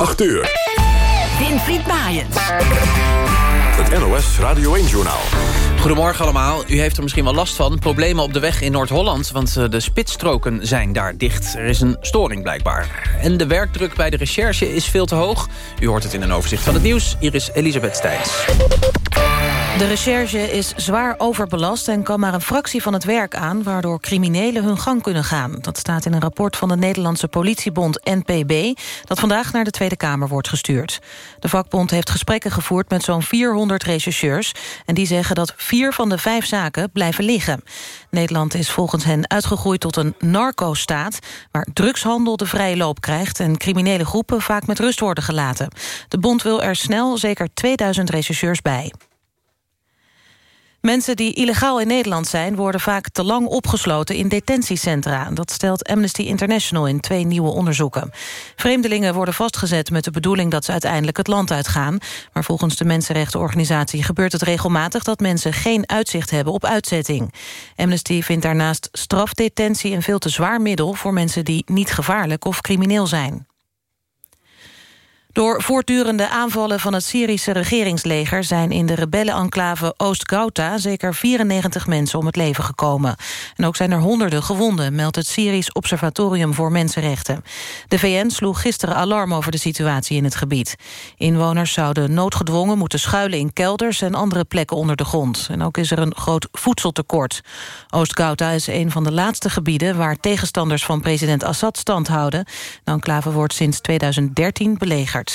8 uur. Winfried Maaiens. Het NOS Radio 1-journaal. Goedemorgen allemaal. U heeft er misschien wel last van. Problemen op de weg in Noord-Holland, want eh, de spitsstroken zijn daar dicht. Er is een storing blijkbaar. En de werkdruk bij de recherche is veel te hoog. U hoort het in een overzicht van het nieuws. Hier is Elisabeth Stijns. De recherche is zwaar overbelast en kan maar een fractie van het werk aan... waardoor criminelen hun gang kunnen gaan. Dat staat in een rapport van de Nederlandse politiebond NPB... dat vandaag naar de Tweede Kamer wordt gestuurd. De vakbond heeft gesprekken gevoerd met zo'n 400 rechercheurs... en die zeggen dat vier van de vijf zaken blijven liggen. Nederland is volgens hen uitgegroeid tot een narco-staat... waar drugshandel de vrije loop krijgt... en criminele groepen vaak met rust worden gelaten. De bond wil er snel zeker 2000 rechercheurs bij. Mensen die illegaal in Nederland zijn... worden vaak te lang opgesloten in detentiecentra. Dat stelt Amnesty International in twee nieuwe onderzoeken. Vreemdelingen worden vastgezet met de bedoeling... dat ze uiteindelijk het land uitgaan. Maar volgens de Mensenrechtenorganisatie gebeurt het regelmatig... dat mensen geen uitzicht hebben op uitzetting. Amnesty vindt daarnaast strafdetentie een veel te zwaar middel... voor mensen die niet gevaarlijk of crimineel zijn. Door voortdurende aanvallen van het Syrische regeringsleger... zijn in de rebellenenclave Oost-Ghouta zeker 94 mensen om het leven gekomen. En ook zijn er honderden gewonden, meldt het Syrisch Observatorium voor Mensenrechten. De VN sloeg gisteren alarm over de situatie in het gebied. Inwoners zouden noodgedwongen moeten schuilen in kelders... en andere plekken onder de grond. En ook is er een groot voedseltekort. Oost-Ghouta is een van de laatste gebieden... waar tegenstanders van president Assad stand houden. De enclave wordt sinds 2013 belegerd.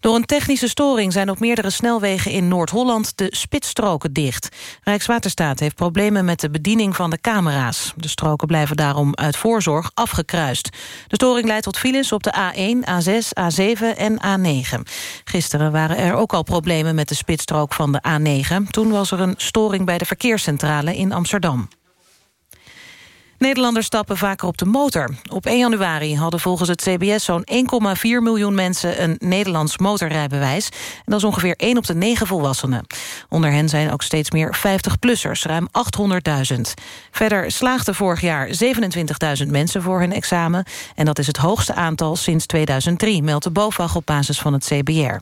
Door een technische storing zijn op meerdere snelwegen in Noord-Holland de spitsstroken dicht. Rijkswaterstaat heeft problemen met de bediening van de camera's. De stroken blijven daarom uit voorzorg afgekruist. De storing leidt tot files op de A1, A6, A7 en A9. Gisteren waren er ook al problemen met de spitsstrook van de A9. Toen was er een storing bij de verkeerscentrale in Amsterdam. Nederlanders stappen vaker op de motor. Op 1 januari hadden volgens het CBS zo'n 1,4 miljoen mensen... een Nederlands motorrijbewijs. En dat is ongeveer 1 op de 9 volwassenen. Onder hen zijn ook steeds meer 50-plussers, ruim 800.000. Verder slaagden vorig jaar 27.000 mensen voor hun examen... en dat is het hoogste aantal sinds 2003, meldt de BOVAG op basis van het CBR.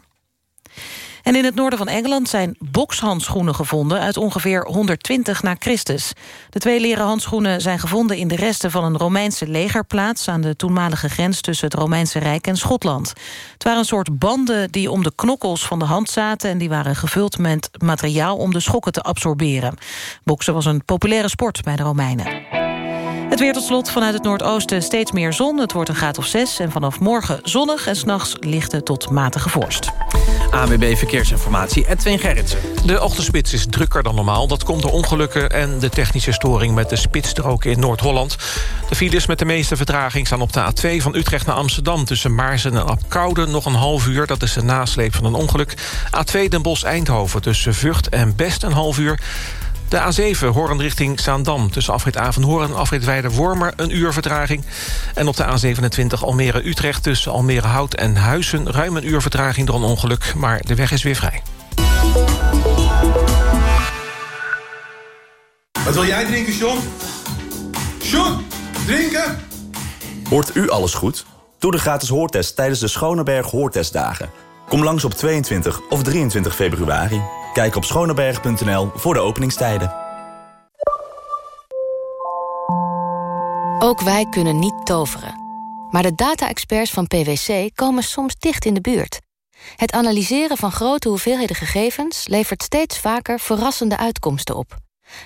En in het noorden van Engeland zijn bokshandschoenen gevonden... uit ongeveer 120 na Christus. De twee leren handschoenen zijn gevonden in de resten van een Romeinse legerplaats... aan de toenmalige grens tussen het Romeinse Rijk en Schotland. Het waren een soort banden die om de knokkels van de hand zaten... en die waren gevuld met materiaal om de schokken te absorberen. Boksen was een populaire sport bij de Romeinen. Het weer tot slot vanuit het noordoosten steeds meer zon. Het wordt een graad of 6 en vanaf morgen zonnig... en s'nachts lichte tot matige vorst. ANWB Verkeersinformatie, Edwin Gerritsen. De ochtendspits is drukker dan normaal. Dat komt door ongelukken en de technische storing met de spitsstroken in Noord-Holland. De files met de meeste vertraging staan op de A2 van Utrecht naar Amsterdam... tussen Maarsen en Apkoude nog een half uur. Dat is de nasleep van een ongeluk. A2 Den Bosch-Eindhoven tussen Vught en Best een half uur... De A7 Hoorn richting Zaandam. Tussen afrit Avenhoorn en afrit Weide-Wormer een uur vertraging. En op de A27 Almere-Utrecht tussen Almere-Hout en Huizen... ruim een uur vertraging door een ongeluk, maar de weg is weer vrij. Wat wil jij drinken, John? John, drinken? Hoort u alles goed? Doe de gratis hoortest tijdens de Schoneberg Hoortestdagen. Kom langs op 22 of 23 februari. Kijk op schoneberg.nl voor de openingstijden. Ook wij kunnen niet toveren. Maar de data-experts van PwC komen soms dicht in de buurt. Het analyseren van grote hoeveelheden gegevens... levert steeds vaker verrassende uitkomsten op.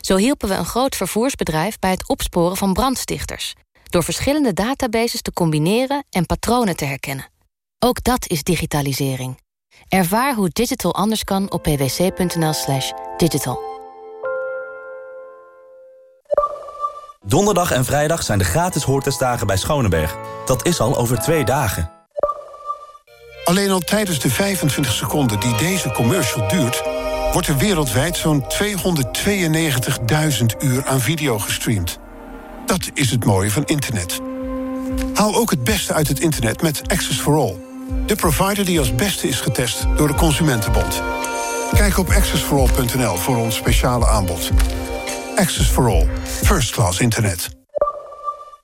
Zo hielpen we een groot vervoersbedrijf bij het opsporen van brandstichters... door verschillende databases te combineren en patronen te herkennen. Ook dat is digitalisering. Ervaar hoe digital anders kan op pwc.nl slash digital. Donderdag en vrijdag zijn de gratis hoortestdagen bij Schoneberg. Dat is al over twee dagen. Alleen al tijdens de 25 seconden die deze commercial duurt... wordt er wereldwijd zo'n 292.000 uur aan video gestreamd. Dat is het mooie van internet. Haal ook het beste uit het internet met Access for All... De provider die als beste is getest door de Consumentenbond. Kijk op accessforall.nl voor ons speciale aanbod. Access for All. First class internet.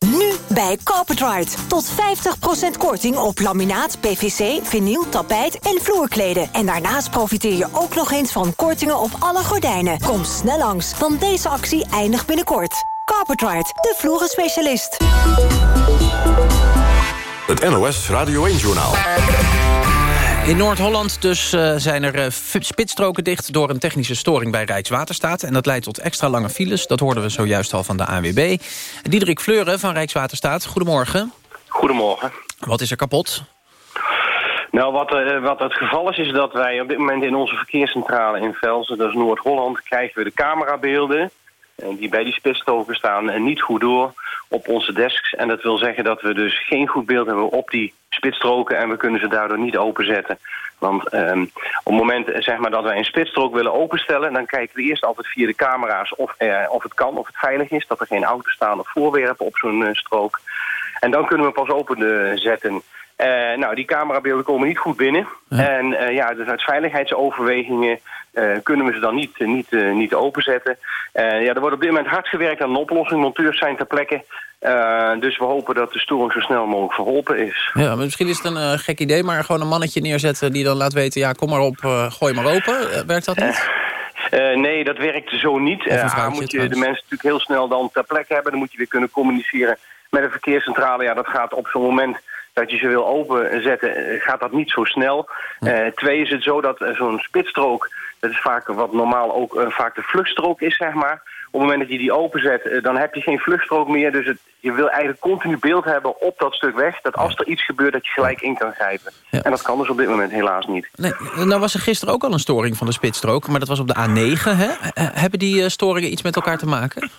Nu bij Carpetride. Tot 50% korting op laminaat, PVC, vinyl, tapijt en vloerkleden. En daarnaast profiteer je ook nog eens van kortingen op alle gordijnen. Kom snel langs, want deze actie eindigt binnenkort. Carpetride, de vloerenspecialist. Het NOS Radio 1-journaal. In Noord-Holland dus uh, zijn er uh, spitsstroken dicht... door een technische storing bij Rijkswaterstaat. En dat leidt tot extra lange files. Dat hoorden we zojuist al van de ANWB. Diederik Fleuren van Rijkswaterstaat, goedemorgen. Goedemorgen. Wat is er kapot? Nou, wat, uh, wat het geval is, is dat wij op dit moment in onze verkeerscentrale in Velzen... dat is Noord-Holland, krijgen we de camerabeelden... die bij die spitsstroken staan en niet goed door op onze desks. En dat wil zeggen dat we dus geen goed beeld hebben op die spitsstroken... en we kunnen ze daardoor niet openzetten. Want um, op het moment zeg maar, dat wij een spitsstrook willen openstellen... dan kijken we eerst altijd via de camera's of, eh, of het kan, of het veilig is... dat er geen auto's staan of voorwerpen op zo'n uh, strook. En dan kunnen we pas openzetten... Uh, nou, die camerabeelden komen niet goed binnen. Ja. En uh, ja, dus uit veiligheidsoverwegingen uh, kunnen we ze dan niet, niet, niet openzetten. ja, er wordt op dit moment hard gewerkt aan een oplossing. Monteurs zijn ter plekke. dus we hopen dat de storing zo snel mogelijk verholpen is. Ja, maar misschien is het een gek idee, maar gewoon een mannetje neerzetten... die dan laat weten, ja, kom maar op, gooi maar open. werkt dat niet? nee, dat werkt zo niet. Uh, moet je de mensen natuurlijk heel snel dan ter plekke hebben. Dan moet je weer kunnen communiceren met de verkeerscentrale. Ja, dat gaat op zo'n moment dat je ze wil openzetten, gaat dat niet zo snel. Uh, twee is het zo dat zo'n spitsstrook, dat is vaak wat normaal ook uh, vaak de vluchtstrook is, zeg maar. Op het moment dat je die openzet, uh, dan heb je geen vluchtstrook meer. Dus het, je wil eigenlijk continu beeld hebben op dat stuk weg. Dat als er iets gebeurt, dat je gelijk in kan grijpen. Ja. En dat kan dus op dit moment helaas niet. Nee, nou was er gisteren ook al een storing van de spitsstrook. Maar dat was op de A9, hè? Hebben die storingen iets met elkaar te maken?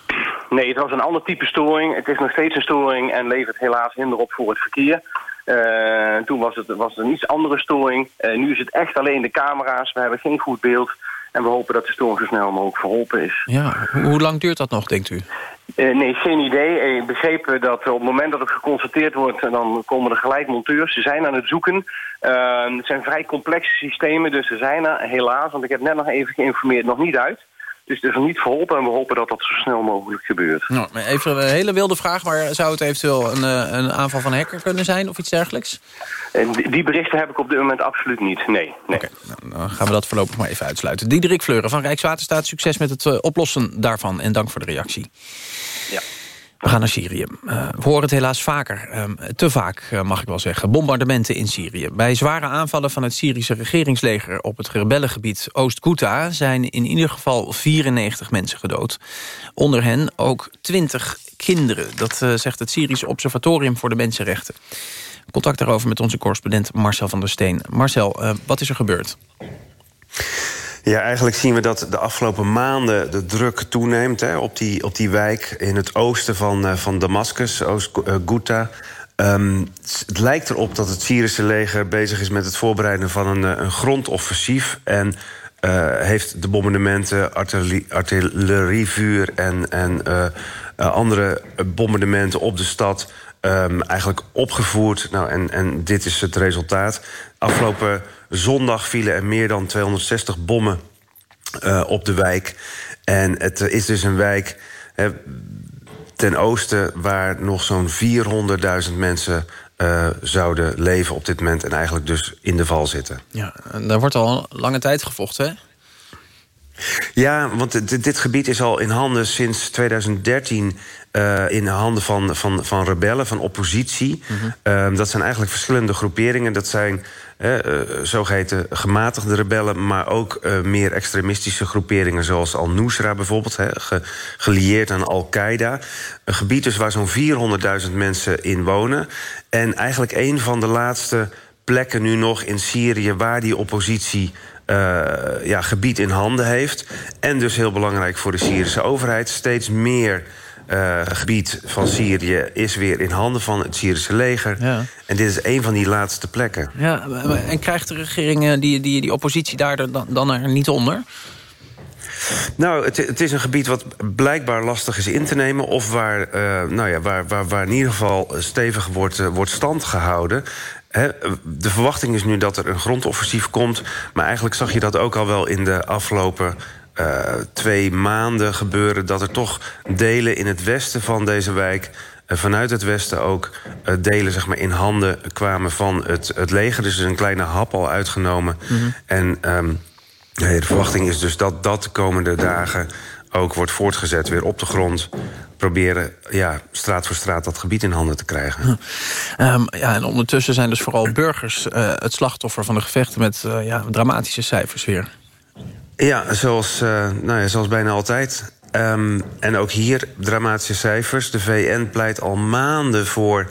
Nee, het was een ander type storing. Het is nog steeds een storing en levert helaas hinder op voor het verkeer. Uh, toen was het, was het een iets andere storing. Uh, nu is het echt alleen de camera's. We hebben geen goed beeld. En we hopen dat de storing zo snel mogelijk verholpen is. Ja, hoe lang duurt dat nog, denkt u? Uh, nee, geen idee. Ik begreep dat op het moment dat het geconstateerd wordt... dan komen er gelijk monteurs. Ze zijn aan het zoeken. het zijn vrij complexe systemen, dus ze zijn er helaas... want ik heb net nog even geïnformeerd, nog niet uit... Dus het is nog niet verholpen en we hopen dat dat zo snel mogelijk gebeurt. Nou, even een hele wilde vraag, maar zou het eventueel een, een aanval van een hacker kunnen zijn of iets dergelijks? En die berichten heb ik op dit moment absoluut niet, nee. nee. Oké, nou, dan gaan we dat voorlopig maar even uitsluiten. Diederik Fleuren van Rijkswaterstaat, succes met het uh, oplossen daarvan en dank voor de reactie. Ja. We gaan naar Syrië. Uh, we horen het helaas vaker, uh, te vaak uh, mag ik wel zeggen. Bombardementen in Syrië. Bij zware aanvallen van het Syrische regeringsleger... op het rebellengebied Oost-Ghouta... zijn in ieder geval 94 mensen gedood. Onder hen ook 20 kinderen. Dat zegt het Syrisch Observatorium voor de Mensenrechten. Contact daarover met onze correspondent Marcel van der Steen. Marcel, wat is er gebeurd? Ja, eigenlijk zien we dat de afgelopen maanden de druk toeneemt hè, op, die, op die wijk in het oosten van, uh, van Damascus, Oost-Ghouta. Um, het lijkt erop dat het Syrische leger bezig is met het voorbereiden van een, een grondoffensief. En heeft de bombardementen, artillerie, artillerievuur en, en andere bombardementen op de stad um, eigenlijk opgevoerd. Nou, en, en dit is het resultaat. Afgelopen zondag vielen er meer dan 260 bommen uh, op de wijk. En het is dus een wijk hè, ten oosten... waar nog zo'n 400.000 mensen uh, zouden leven op dit moment... en eigenlijk dus in de val zitten. Ja, en daar wordt al lange tijd gevochten, hè? Ja, want dit, dit, gebied is al in handen sinds 2013 uh, in handen van, van, van rebellen, van oppositie. Mm -hmm. uh, dat zijn eigenlijk verschillende groeperingen. Dat zijn uh, zogeheten gematigde rebellen... maar ook meer extremistische groeperingen... zoals Al-Nusra bijvoorbeeld, he, ge, gelieerd aan Al-Qaeda. Een gebied dus waar zo'n 400.000 mensen in wonen. En eigenlijk een van de laatste plekken nu nog in Syrië... waar die oppositie uh, ja, gebied in handen heeft. En dus heel belangrijk voor de Syrische overheid... steeds meer uh, gebied van Syrië is weer in handen van het Syrische leger. Ja. En dit is een van die laatste plekken. Ja, en krijgt de regering die, die, die oppositie daar dan, dan er niet onder? Nou, het, het, is een gebied wat blijkbaar lastig is in te nemen... of waar, uh, nou ja, waar, waar, waar in ieder geval stevig wordt, uh, wordt stand gehouden. He, de verwachting is nu dat er een grondoffensief komt... maar eigenlijk zag je dat ook al wel in de afgelopen uh, twee maanden gebeuren... dat er toch delen in het westen van deze wijk... vanuit het westen ook delen zeg maar, in handen kwamen van het, het leger. Dus er is een kleine hap al uitgenomen. Mhm. En ehm, de verwachting is dus dat dat de komende dagen ook wordt voortgezet weer op de grond. Proberen ja, straat voor straat dat gebied in handen te krijgen. Ehm, ja, en ondertussen zijn dus vooral burgers het slachtoffer van de gevechten... met ja, dramatische cijfers weer. Ja, zoals, uh, nou ja, zoals bijna altijd. Um, en ook hier dramatische cijfers. De VN pleit al maanden voor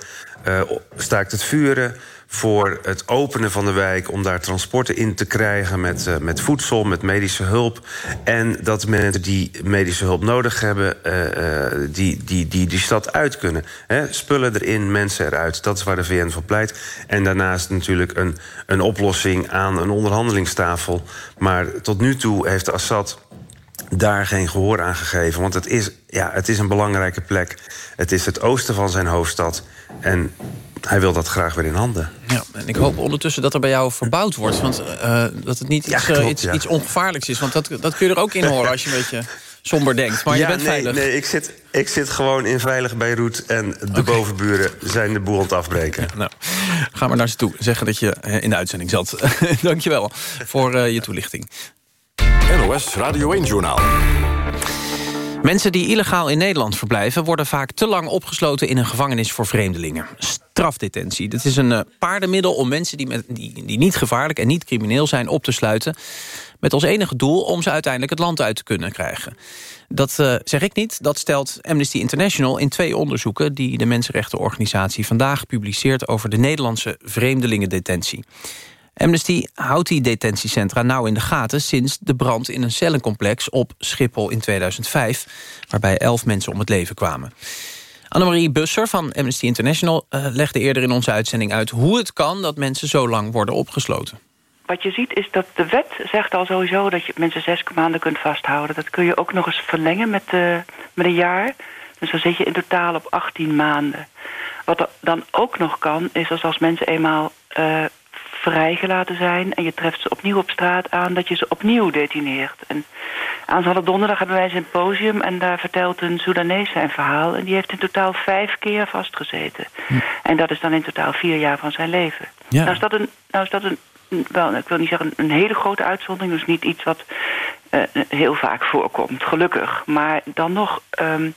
staakt het vuren voor het openen van de wijk... om daar transporten in te krijgen met, uh, met voedsel, met medische hulp. En dat mensen die medische hulp nodig hebben... Uh, uh, die, die, die stad uit kunnen. Spullen erin, mensen eruit. Dat is waar de VN voor pleit. En daarnaast natuurlijk een, een oplossing aan een onderhandelingstafel. Maar tot nu toe heeft Assad daar geen gehoor aan gegeven. Want het is, ja, het is een belangrijke plek. Het is het oosten van zijn hoofdstad. En hij wil dat graag weer in handen. Ja, en ik hoop ondertussen dat er bij jou verbouwd wordt. Want uh, dat het niet Ja, iets, klopt, uh, iets, ja. iets ongevaarlijks is. Want dat, dat kun je er ook in horen als je een beetje somber denkt. Maar je ja, bent nee, veilig. Nee, ik zit, ik zit gewoon in veilig Beirut... en de bovenburen zijn de boel aan het afbreken. Nou, ga maar naar ze toe. Zeggen dat je eh, in de uitzending zat. Dankjewel voor uh, je toelichting. NOS Radio 1-journaal. Mensen die illegaal in Nederland verblijven... worden vaak te lang opgesloten in een gevangenis voor vreemdelingen. Strafdetentie. Dat is een uh, paardenmiddel om mensen die, met, die, die niet gevaarlijk en niet crimineel zijn op te sluiten... met als enige doel om ze uiteindelijk het land uit te kunnen krijgen. Dat uh, zeg ik niet, dat stelt Amnesty International in twee onderzoeken... die de Mensenrechtenorganisatie vandaag publiceert... over de Nederlandse vreemdelingendetentie. Amnesty houdt die detentiecentra nauw in de gaten... sinds de brand in een cellencomplex op Schiphol in 2005... waarbij elf mensen om het leven kwamen. Annemarie Busser van Amnesty International uh, legde eerder in onze uitzending uit... hoe het kan dat mensen zo lang worden opgesloten. Wat je ziet is dat de wet zegt al sowieso dat je mensen zes maanden kunt vasthouden. Dat kun je ook nog eens verlengen met, uh, met een jaar. Dus dan zit je in totaal op 18 maanden. Wat dan ook nog kan, is dat als mensen eenmaal... Uh, vrijgelaten zijn en je treft ze opnieuw op straat aan... dat je ze opnieuw detineert. En aanstaande donderdag hebben wij een symposium... en daar vertelt een Soedanees zijn verhaal... en die heeft in totaal vijf keer vastgezeten. Hm. En dat is dan in totaal vier jaar van zijn leven. Ja. Nou is dat een... Nou is dat een wel, ik wil niet zeggen een hele grote uitzondering... dus niet iets wat uh, heel vaak voorkomt, gelukkig. Maar dan nog... Um,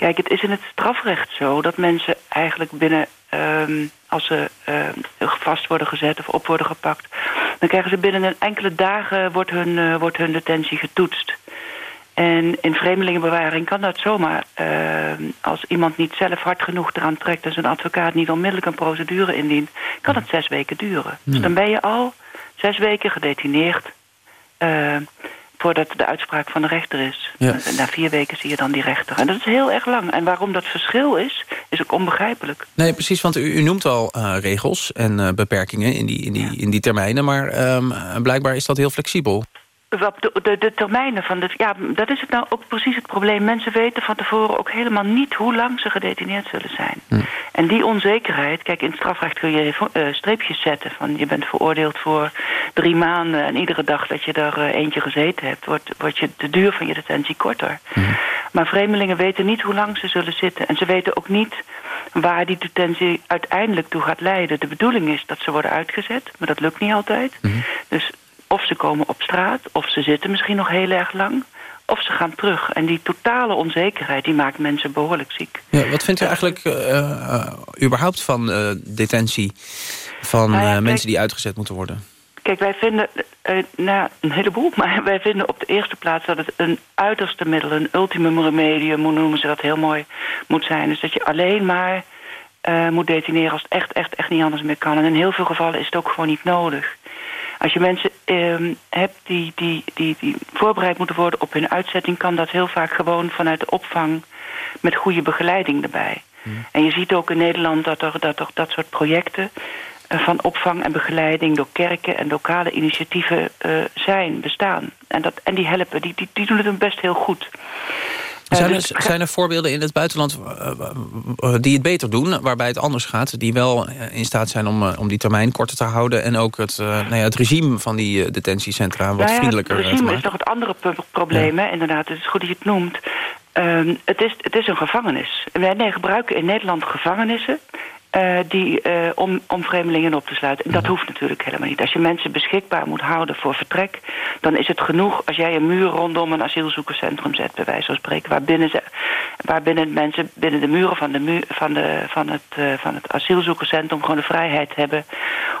Kijk, het is in het strafrecht zo dat mensen eigenlijk binnen... Um, als ze uh, vast worden gezet of op worden gepakt... dan krijgen ze binnen een enkele dagen wordt hun, uh, wordt hun detentie getoetst. En in vreemdelingenbewaring kan dat zomaar. Uh, als iemand niet zelf hard genoeg eraan trekt... en zijn advocaat niet onmiddellijk een procedure indient... kan het zes weken duren. Hmm. Dus dan ben je al zes weken gedetineerd... Voordat de uitspraak van de rechter is. Ja. Na vier weken zie je dan die rechter. En dat is heel erg lang. En waarom dat verschil is, is ook onbegrijpelijk. Nee, precies, want u, u noemt al uh, regels en uh, beperkingen in die, in, die, in die termijnen... maar um, blijkbaar is dat heel flexibel. De, de, de, termijnen van de... Ja, dat is het nou ook precies het probleem. Mensen weten van tevoren ook helemaal niet hoe lang ze gedetineerd zullen zijn. Hm. En die onzekerheid... Kijk, in het strafrecht kun je uh, streepjes zetten. Van je bent veroordeeld voor drie maanden... en iedere dag dat je er uh, eentje gezeten hebt... wordt, wordt je, de duur van je detentie korter. Hm. Maar vreemdelingen weten niet hoe lang ze zullen zitten. En ze weten ook niet waar die detentie uiteindelijk toe gaat leiden. De bedoeling is dat ze worden uitgezet, maar dat lukt niet altijd. Hm. Dus of ze komen op straat, of ze zitten misschien nog heel erg lang... of ze gaan terug. En die totale onzekerheid die maakt mensen behoorlijk ziek. Ja, wat vindt u eigenlijk uh, uh, überhaupt van uh, detentie... van nou ja, kijk, mensen die uitgezet moeten worden? Kijk, wij vinden nou, een heleboel... maar wij vinden op de eerste plaats dat het een uiterste middel... een ultimum remedium, hoe noemen ze dat heel mooi, moet zijn. Dus dat je alleen maar moet detineren als het echt, echt, echt niet anders meer kan. En in heel veel gevallen is het ook gewoon niet nodig. Als je mensen um, hebt die, die, die, die voorbereid moeten worden op hun uitzetting... kan dat heel vaak gewoon vanuit de opvang met goede begeleiding erbij. Mm. En je ziet ook in Nederland dat er dat, er, dat soort projecten... Uh, van opvang en begeleiding door kerken en lokale initiatieven uh, zijn, bestaan. En, dat, en die helpen, die, die, die doen het best heel goed. Zijn er, zijn er voorbeelden in het buitenland uh, die het beter doen, waarbij het anders gaat, die wel in staat zijn om, om die termijn korter te houden en ook het, nou ja, het regime van die detentiecentra wat nou ja, vriendelijker het regime is nog het andere probleem, ja. hè, inderdaad. Het is goed dat je het noemt. Ehm, het, is, het is een gevangenis. Wij nee, gebruiken in Nederland gevangenissen... Uh, die, uh, om, om vreemdelingen op te sluiten. En dat hoeft natuurlijk helemaal niet. Als je mensen beschikbaar moet houden voor vertrek... dan is het genoeg als jij een muur rondom een asielzoekerscentrum zet... bij wijze van spreken, waarbinnen, ze, waarbinnen mensen binnen de muren van, de muur, van, de, van, het, uh, van het asielzoekerscentrum... gewoon de vrijheid hebben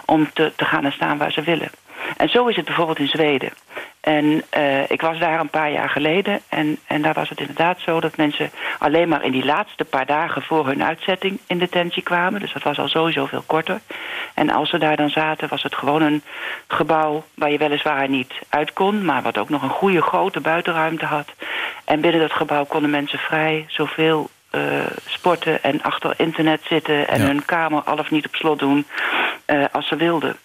om te, te gaan en staan waar ze willen. En zo is het bijvoorbeeld in Zweden. En uh, ik was daar een paar jaar geleden en, en daar was het inderdaad zo... dat mensen alleen maar in die laatste paar dagen voor hun uitzetting in detentie kwamen. Dus dat was al sowieso veel korter. En als ze daar dan zaten was het gewoon een gebouw... waar je weliswaar niet uit kon... maar wat ook nog een goede grote buitenruimte had. En binnen dat gebouw konden mensen vrij zoveel uh, sporten... en achter internet zitten en ja. hun kamer al of niet op slot doen uh, als ze wilden.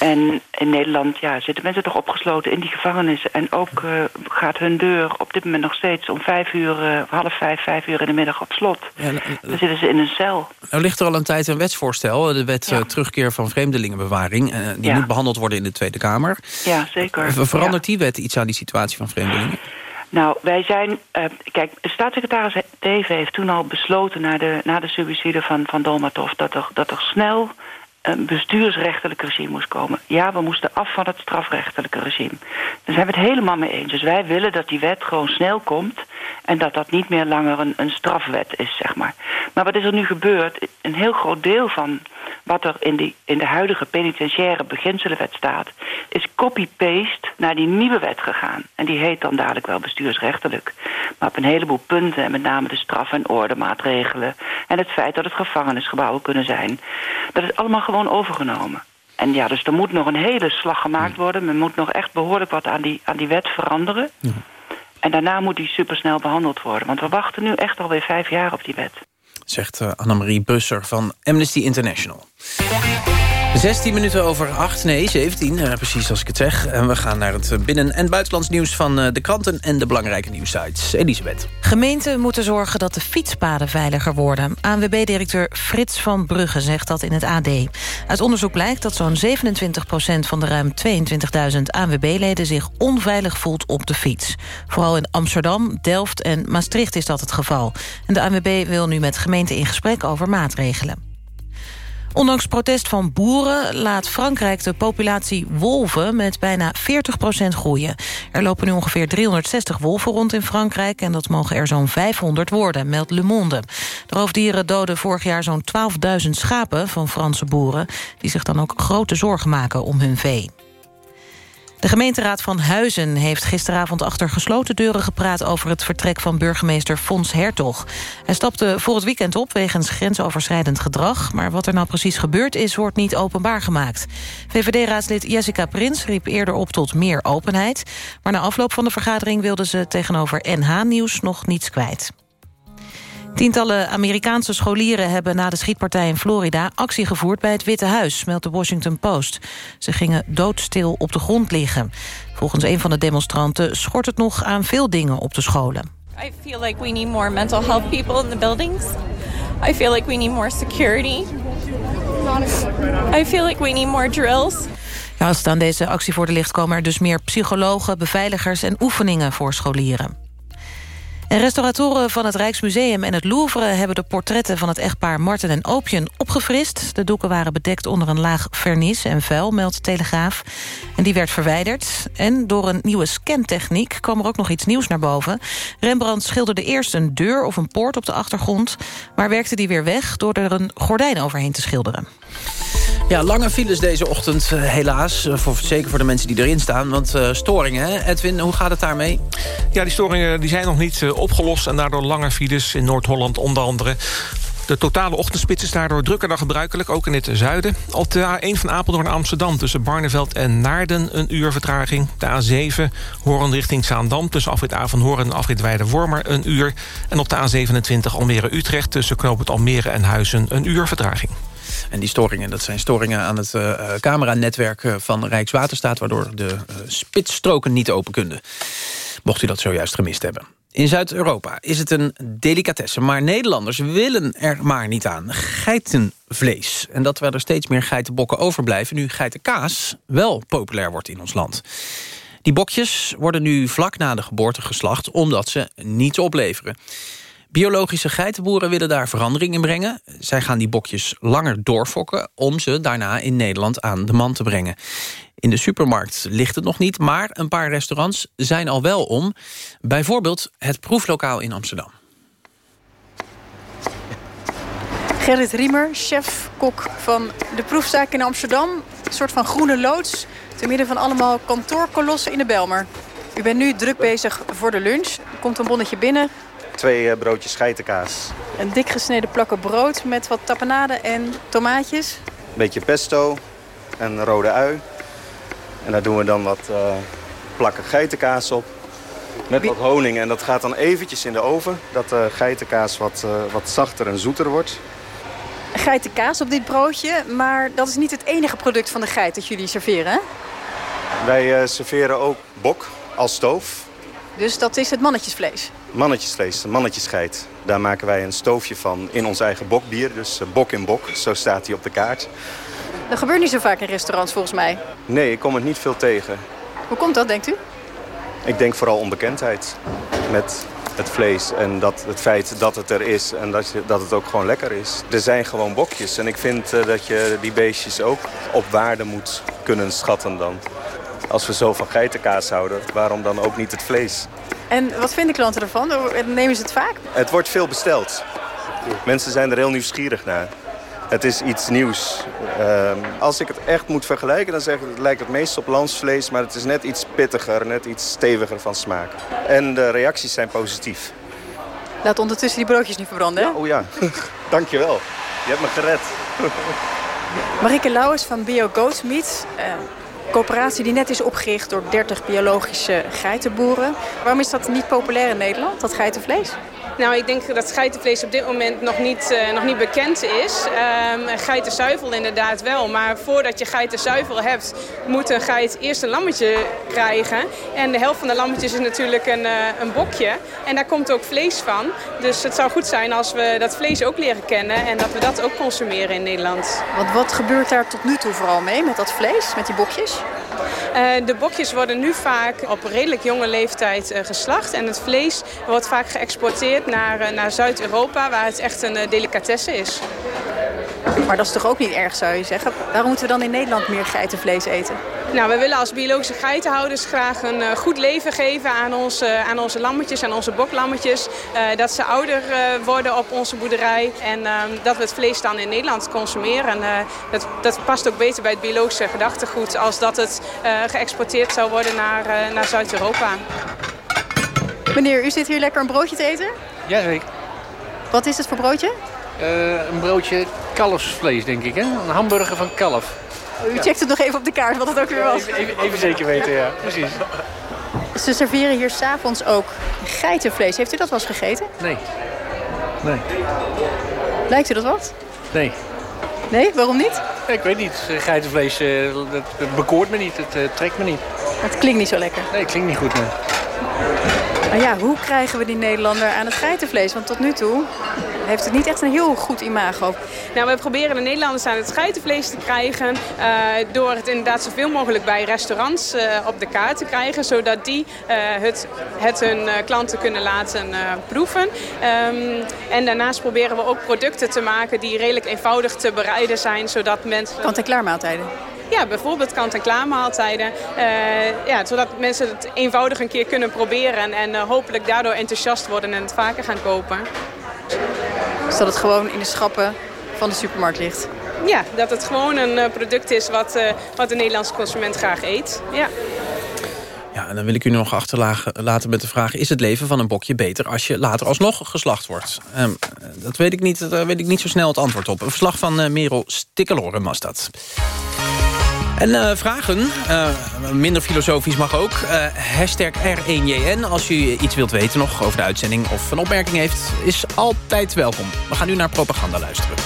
En in Nederland ja, zitten mensen toch opgesloten in die gevangenissen. En ook uh, gaat hun deur op dit moment nog steeds om vijf uur, uh, half vijf, vijf uur in de middag op slot. Ja, Dan zitten ze in een cel. Nou ligt er al een tijd een wetsvoorstel. De wet ja. uh, terugkeer van vreemdelingenbewaring. die ja. moet behandeld worden in de Tweede Kamer. Ja, zeker. Verandert die wet iets aan die situatie van vreemdelingen? Nou, wij zijn... Uh, kijk, de staatssecretaris Teven heeft toen al besloten... na de, na de suicide van, van Dolmatov... dat er, dat er snel een bestuursrechtelijk regime moest komen. Ja, we moesten af van het strafrechtelijke regime. Daar zijn we het helemaal mee eens. Dus wij willen dat die wet gewoon snel komt... en dat dat niet meer langer een, een strafwet is, zeg maar. Maar wat is er nu gebeurd? Een heel groot deel van wat er in, die, in de huidige penitentiaire beginselenwet staat... is copy-paste naar die nieuwe wet gegaan. En die heet dan dadelijk wel bestuursrechtelijk. Maar op een heleboel punten, en met name de straf- en ordemaatregelen... en het feit dat het gevangenisgebouwen kunnen zijn... dat is allemaal gewoon overgenomen. En ja, dus er moet nog een hele slag gemaakt worden. Men moet nog echt behoorlijk wat aan die, aan die wet veranderen. Ja. En daarna moet die supersnel behandeld worden. Want we wachten nu echt alweer vijf jaar op die wet. Zegt uh, Annemarie Busser van Amnesty International. 16 minuten over 8, nee 17, uh, precies als ik het zeg. En we gaan naar het binnen- en buitenlands nieuws van uh, de kranten... en de belangrijke nieuwsites. Elisabeth. Gemeenten moeten zorgen dat de fietspaden veiliger worden. ANWB-directeur Frits van Brugge zegt dat in het AD. Uit onderzoek blijkt dat zo'n 27% van de ruim 22.000 ANWB-leden... zich onveilig voelt op de fiets. Vooral in Amsterdam, Delft en Maastricht is dat het geval. En de ANWB wil nu met gemeenten in gesprek over maatregelen. Ondanks protest van boeren laat Frankrijk de populatie wolven met bijna 40% groeien. Er lopen nu ongeveer 360 wolven rond in Frankrijk... en dat mogen er zo'n 500 worden, meldt Le Monde. De roofdieren doden vorig jaar zo'n 12.000 schapen van Franse boeren... die zich dan ook grote zorgen maken om hun vee. De gemeenteraad van Huizen heeft gisteravond achter gesloten deuren gepraat over het vertrek van burgemeester Fons Hertog. Hij stapte voor het weekend op wegens grensoverschrijdend gedrag, maar wat er nou precies gebeurd is, wordt niet openbaar gemaakt. VVD-raadslid Jessica Prins riep eerder op tot meer openheid, maar na afloop van de vergadering wilde ze tegenover NH Nieuws nog niets kwijt. Tientallen Amerikaanse scholieren hebben na de schietpartij in Florida... actie gevoerd bij het Witte Huis, meldt de Washington Post. Ze gingen doodstil op de grond liggen. Volgens een van de demonstranten schort het nog aan veel dingen op de scholen. I feel like we need more mental health people in the buildings. I feel like we need more security. I feel like we need more drills. Ja, als het aan deze actie voor de licht komen er dus meer psychologen, beveiligers en oefeningen voor scholieren. En restauratoren van het Rijksmuseum en het Louvre... hebben de portretten van het echtpaar Marten en Opium opgefrist. De doeken waren bedekt onder een laag vernis en vuil, meldt Telegraaf. En die werd verwijderd. En door een nieuwe scantechniek kwam er ook nog iets nieuws naar boven. Rembrandt schilderde eerst een deur of een poort op de achtergrond... maar werkte die weer weg door er een gordijn overheen te schilderen. Ja, lange files deze ochtend, uh, helaas. Uh, voor, zeker voor de mensen die erin staan. Want uh, storingen, hè? Edwin, hoe gaat het daarmee? Ja, die storingen die zijn nog niet opgelost... en daardoor lange files in Noord-Holland onder andere. De totale ochtendspits is daardoor drukker dan gebruikelijk, ook in het zuiden. Op de A1 van Apeldoorn Amsterdam tussen Barneveld en Naarden een uur vertraging. De A7 Horen richting Zaandam tussen afrit A van Horen en afrit Weide-Wormer een uur. En op de A27 Almere-Utrecht tussen Knoopend Almere en Huizen een uur vertraging. En die storingen, dat zijn storingen aan het uh, cameranetwerk van Rijkswaterstaat... waardoor de spitsstroken niet open kunnen. Mocht u dat zojuist gemist hebben. In Zuid-Europa is het een delicatesse, maar Nederlanders willen er maar niet aan. Geitenvlees. En dat terwijl er steeds meer geitenbokken overblijven... nu geitenkaas wel populair wordt in ons land. Die bokjes worden nu vlak na de geboorte geslacht... omdat ze niets opleveren. Biologische geitenboeren willen daar verandering in brengen. Zij gaan die bokjes langer doorfokken... om ze daarna in Nederland aan de man te brengen. In de supermarkt ligt het nog niet, maar een paar restaurants zijn al wel om. Bijvoorbeeld het proeflokaal in Amsterdam. Gerrit Riemer, chef-kok van de proefzaak in Amsterdam. Een soort van groene loods, te midden van allemaal kantoorkolossen in de Belmer. U bent nu druk bezig voor de lunch. Er komt een bonnetje binnen. Twee eh, broodjes geitenkaas. Een dik gesneden plakken brood met wat tapenade en tomaatjes. Een beetje pesto en rode ui. En daar doen we dan wat uh, plakken geitenkaas op. Met wat honing. En dat gaat dan eventjes in de oven. Dat de geitenkaas wat, uh, wat zachter en zoeter wordt. Geitenkaas op dit broodje. Maar dat is niet het enige product van de geit dat jullie serveren, hè? Wij serveren ook bok als stoof. Dus dat is het mannetjesvlees? Mannetjesvlees, mannetjesgeit. Daar maken wij een stoofje van in ons eigen bokbier. Dus bok in bok, zo staat hij op de kaart. Dat gebeurt niet zo vaak in restaurants volgens mij. Nee, ik kom het niet veel tegen. Hoe komt dat, denkt u? Ik denk vooral onbekendheid met het vlees. En dat het feit dat het er is en dat, je, dat het ook gewoon lekker is. Er zijn gewoon bokjes. En ik vind uh, dat je die beestjes ook op waarde moet kunnen schatten dan. Als we zo van geitenkaas houden, waarom dan ook niet het vlees? En wat vinden klanten ervan? Nemen ze het vaak? Het wordt veel besteld. Mensen zijn er heel nieuwsgierig naar. Het is iets nieuws. Uh, als ik het echt moet vergelijken, dan zeg ik, het lijkt het meest op landsvlees... maar het is net iets pittiger, net iets steviger van smaak. En de reacties zijn positief. Laat ondertussen die broodjes niet verbranden, hè? Ja, oh ja, dankjewel. Je hebt me gered. Marike Lauwers van Bio Goat Meat... Uh, coöperatie die net is opgericht door 30 biologische geitenboeren. Waarom is dat niet populair in Nederland, dat geitenvlees? Nou, ik denk dat geitenvlees op dit moment nog niet, uh, nog niet bekend is. Um, geitenzuivel inderdaad wel. Maar voordat je geitenzuivel hebt, moet een geit eerst een lammetje krijgen. En de helft van de lammetjes is natuurlijk een, uh, een bokje. En daar komt ook vlees van. Dus het zou goed zijn als we dat vlees ook leren kennen. En dat we dat ook consumeren in Nederland. Want wat gebeurt daar tot nu toe vooral mee met dat vlees, met die bokjes? Uh, de bokjes worden nu vaak op redelijk jonge leeftijd geslacht. En het vlees wordt vaak geëxporteerd naar, uh, naar Zuid-Europa, waar het echt een delicatesse is. Maar dat is toch ook niet erg, zou je zeggen? Waarom moeten we dan in Nederland meer geitenvlees eten? Nou, we willen als biologische geitenhouders graag een uh, goed leven geven aan onze, aan onze lammetjes, aan onze boklammetjes. Uh, dat ze ouder worden op onze boerderij en dat we het vlees dan in Nederland consumeren. En, dat, dat past ook beter bij het biologische gedachtegoed als dat het geëxporteerd zou worden naar, naar Zuid-Europa. Meneer, u zit hier lekker een broodje te eten? Ja, zeker. Wat is het voor broodje? een broodje kalfsvlees, denk ik. Hè? Een hamburger van kalf. U ja. checkt het nog even op de kaart wat het ook weer was. Even, even, even zeker weten, ja. Precies. Ze serveren hier s'avonds ook geitenvlees. Heeft u dat wel eens gegeten? Nee. Nee. Lijkt u dat wat? Nee. Nee? Waarom niet? Ik weet niet. Geitenvlees uh, dat, dat bekoort me niet. Het uh, trekt me niet. Het klinkt niet zo lekker? Nee, het klinkt niet goed, nee. Maar ja, hoe krijgen we die Nederlander aan het geitenvlees? Want tot nu toe heeft het niet echt een heel goed imago. Nou, we proberen de Nederlanders aan het geitenvlees te krijgen... Uh, door het inderdaad zoveel mogelijk bij restaurants uh, op de kaart te krijgen... zodat die uh, het, het hun klanten kunnen laten proeven. Um, en daarnaast proberen we ook producten te maken... die redelijk eenvoudig te bereiden zijn, zodat mensen... Kant-en-klaar maaltijden? Ja, bijvoorbeeld kant-en-klaar maaltijden. Uh, ja, zodat mensen het eenvoudig een keer kunnen proberen. En uh, hopelijk daardoor enthousiast worden en het vaker gaan kopen. Dus dat het gewoon in de schappen van de supermarkt ligt? Ja, dat het gewoon een uh, product is wat, wat de Nederlandse consument graag eet. Ja. Ja, en dan wil ik u nog achterlaten met de vraag... is het leven van een bokje beter als je later alsnog geslacht wordt? Um, dat weet ik, niet, daar weet ik niet zo snel het antwoord op. Een verslag van uh, Merel Stikkeloren was dat. En uh, vragen, uh, minder filosofisch mag ook. Uh, hashtag R1JN, als u iets wilt weten nog over de uitzending... of een opmerking heeft, is altijd welkom. We gaan nu naar propaganda luisteren.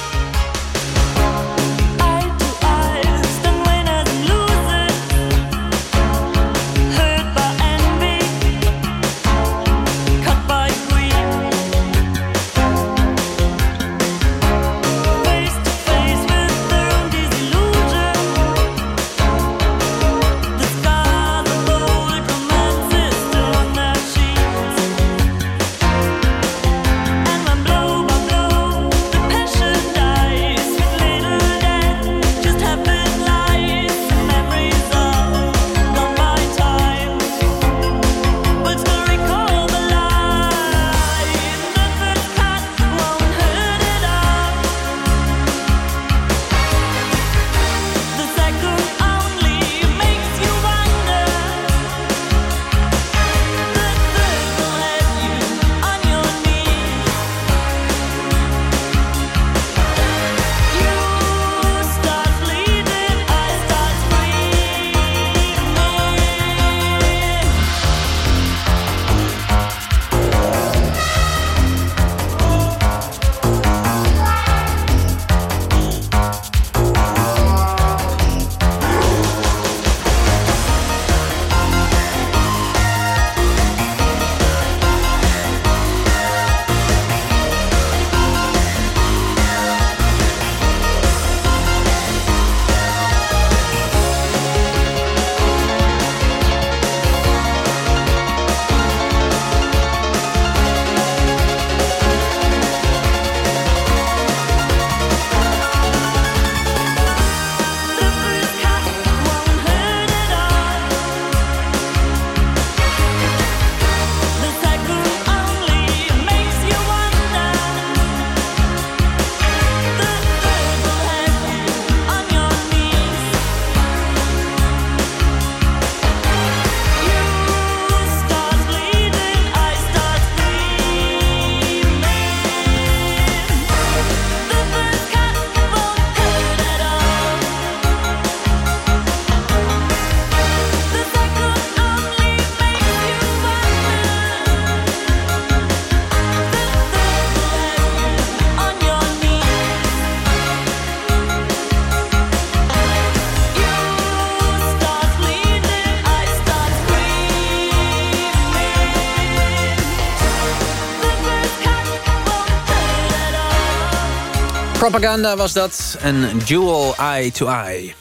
Propaganda was dat. En Jewel Eye to Eye.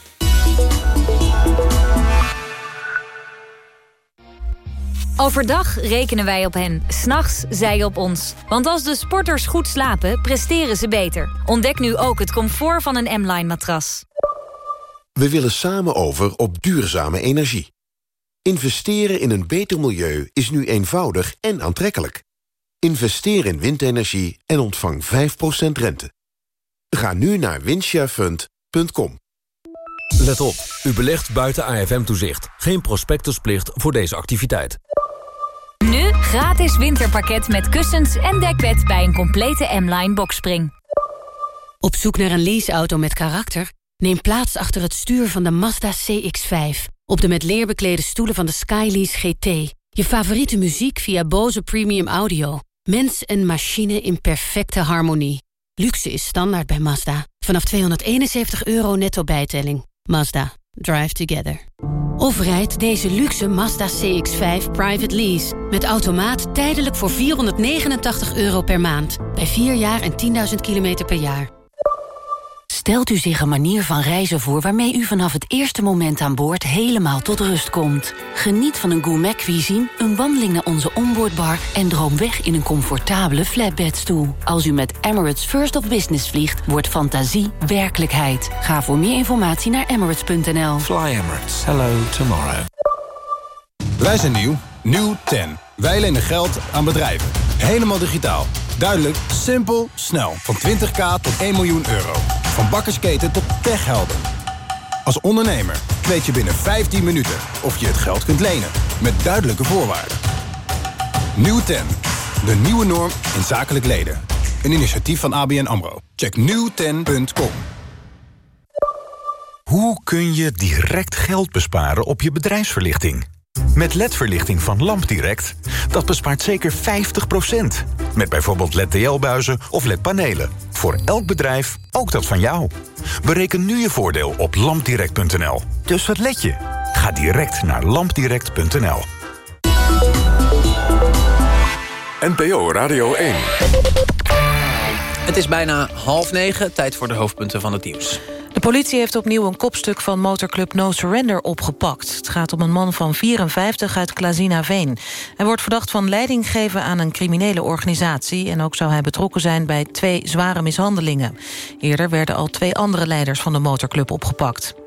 Overdag rekenen wij op hen, s'nachts zij op ons. Want als de sporters goed slapen, presteren ze beter. Ontdek nu ook het comfort van een M-Line matras. We willen samen over op duurzame energie. Investeren in een beter milieu is nu eenvoudig en aantrekkelijk. Investeer in windenergie en ontvang 5% rente. Ga nu naar windsharefund.com. Let op, u belegt buiten AFM-toezicht. Geen prospectusplicht voor deze activiteit. Nu gratis winterpakket met kussens en dekbed bij een complete M-Line boxspring. Op zoek naar een leaseauto met karakter? Neem plaats achter het stuur van de Mazda CX-5. Op de met leer beklede stoelen van de Skylease GT. Je favoriete muziek via Bose Premium Audio. Mens en machine in perfecte harmonie. Luxe is standaard bij Mazda. Vanaf 271 euro netto bijtelling. Mazda. Drive together. Of rijd deze luxe Mazda CX-5 private lease. Met automaat tijdelijk voor 489 euro per maand. Bij 4 jaar en 10.000 kilometer per jaar. Stelt u zich een manier van reizen voor waarmee u vanaf het eerste moment aan boord helemaal tot rust komt. Geniet van een gourmet cuisine, een wandeling naar onze onboardbar en droom weg in een comfortabele flatbedstoel. Als u met Emirates First of Business vliegt, wordt fantasie werkelijkheid. Ga voor meer informatie naar emirates.nl. Fly Emirates. Hello tomorrow. Wij zijn nieuw. Nieuw 10. Wij lenen geld aan bedrijven. Helemaal digitaal. Duidelijk, simpel, snel. Van 20k tot 1 miljoen euro. Van bakkersketen tot techhelden. Als ondernemer weet je binnen 15 minuten of je het geld kunt lenen. Met duidelijke voorwaarden. Nieuw 10. De nieuwe norm in zakelijk leden. Een initiatief van ABN AMRO. Check nieuwten.com. Hoe kun je direct geld besparen op je bedrijfsverlichting? Met LED-verlichting van LampDirect, dat bespaart zeker 50%. Met bijvoorbeeld LED-TL-buizen of LED-panelen. Voor elk bedrijf, ook dat van jou. Bereken nu je voordeel op lampdirect.nl. Dus wat let je? Ga direct naar lampdirect.nl. NPO Radio 1. Het is bijna half negen, tijd voor de hoofdpunten van het nieuws. De politie heeft opnieuw een kopstuk van motorclub No Surrender opgepakt. Het gaat om een man van 54 uit Klazinaveen. Hij wordt verdacht van leiding geven aan een criminele organisatie... en ook zou hij betrokken zijn bij twee zware mishandelingen. Eerder werden al twee andere leiders van de motorclub opgepakt.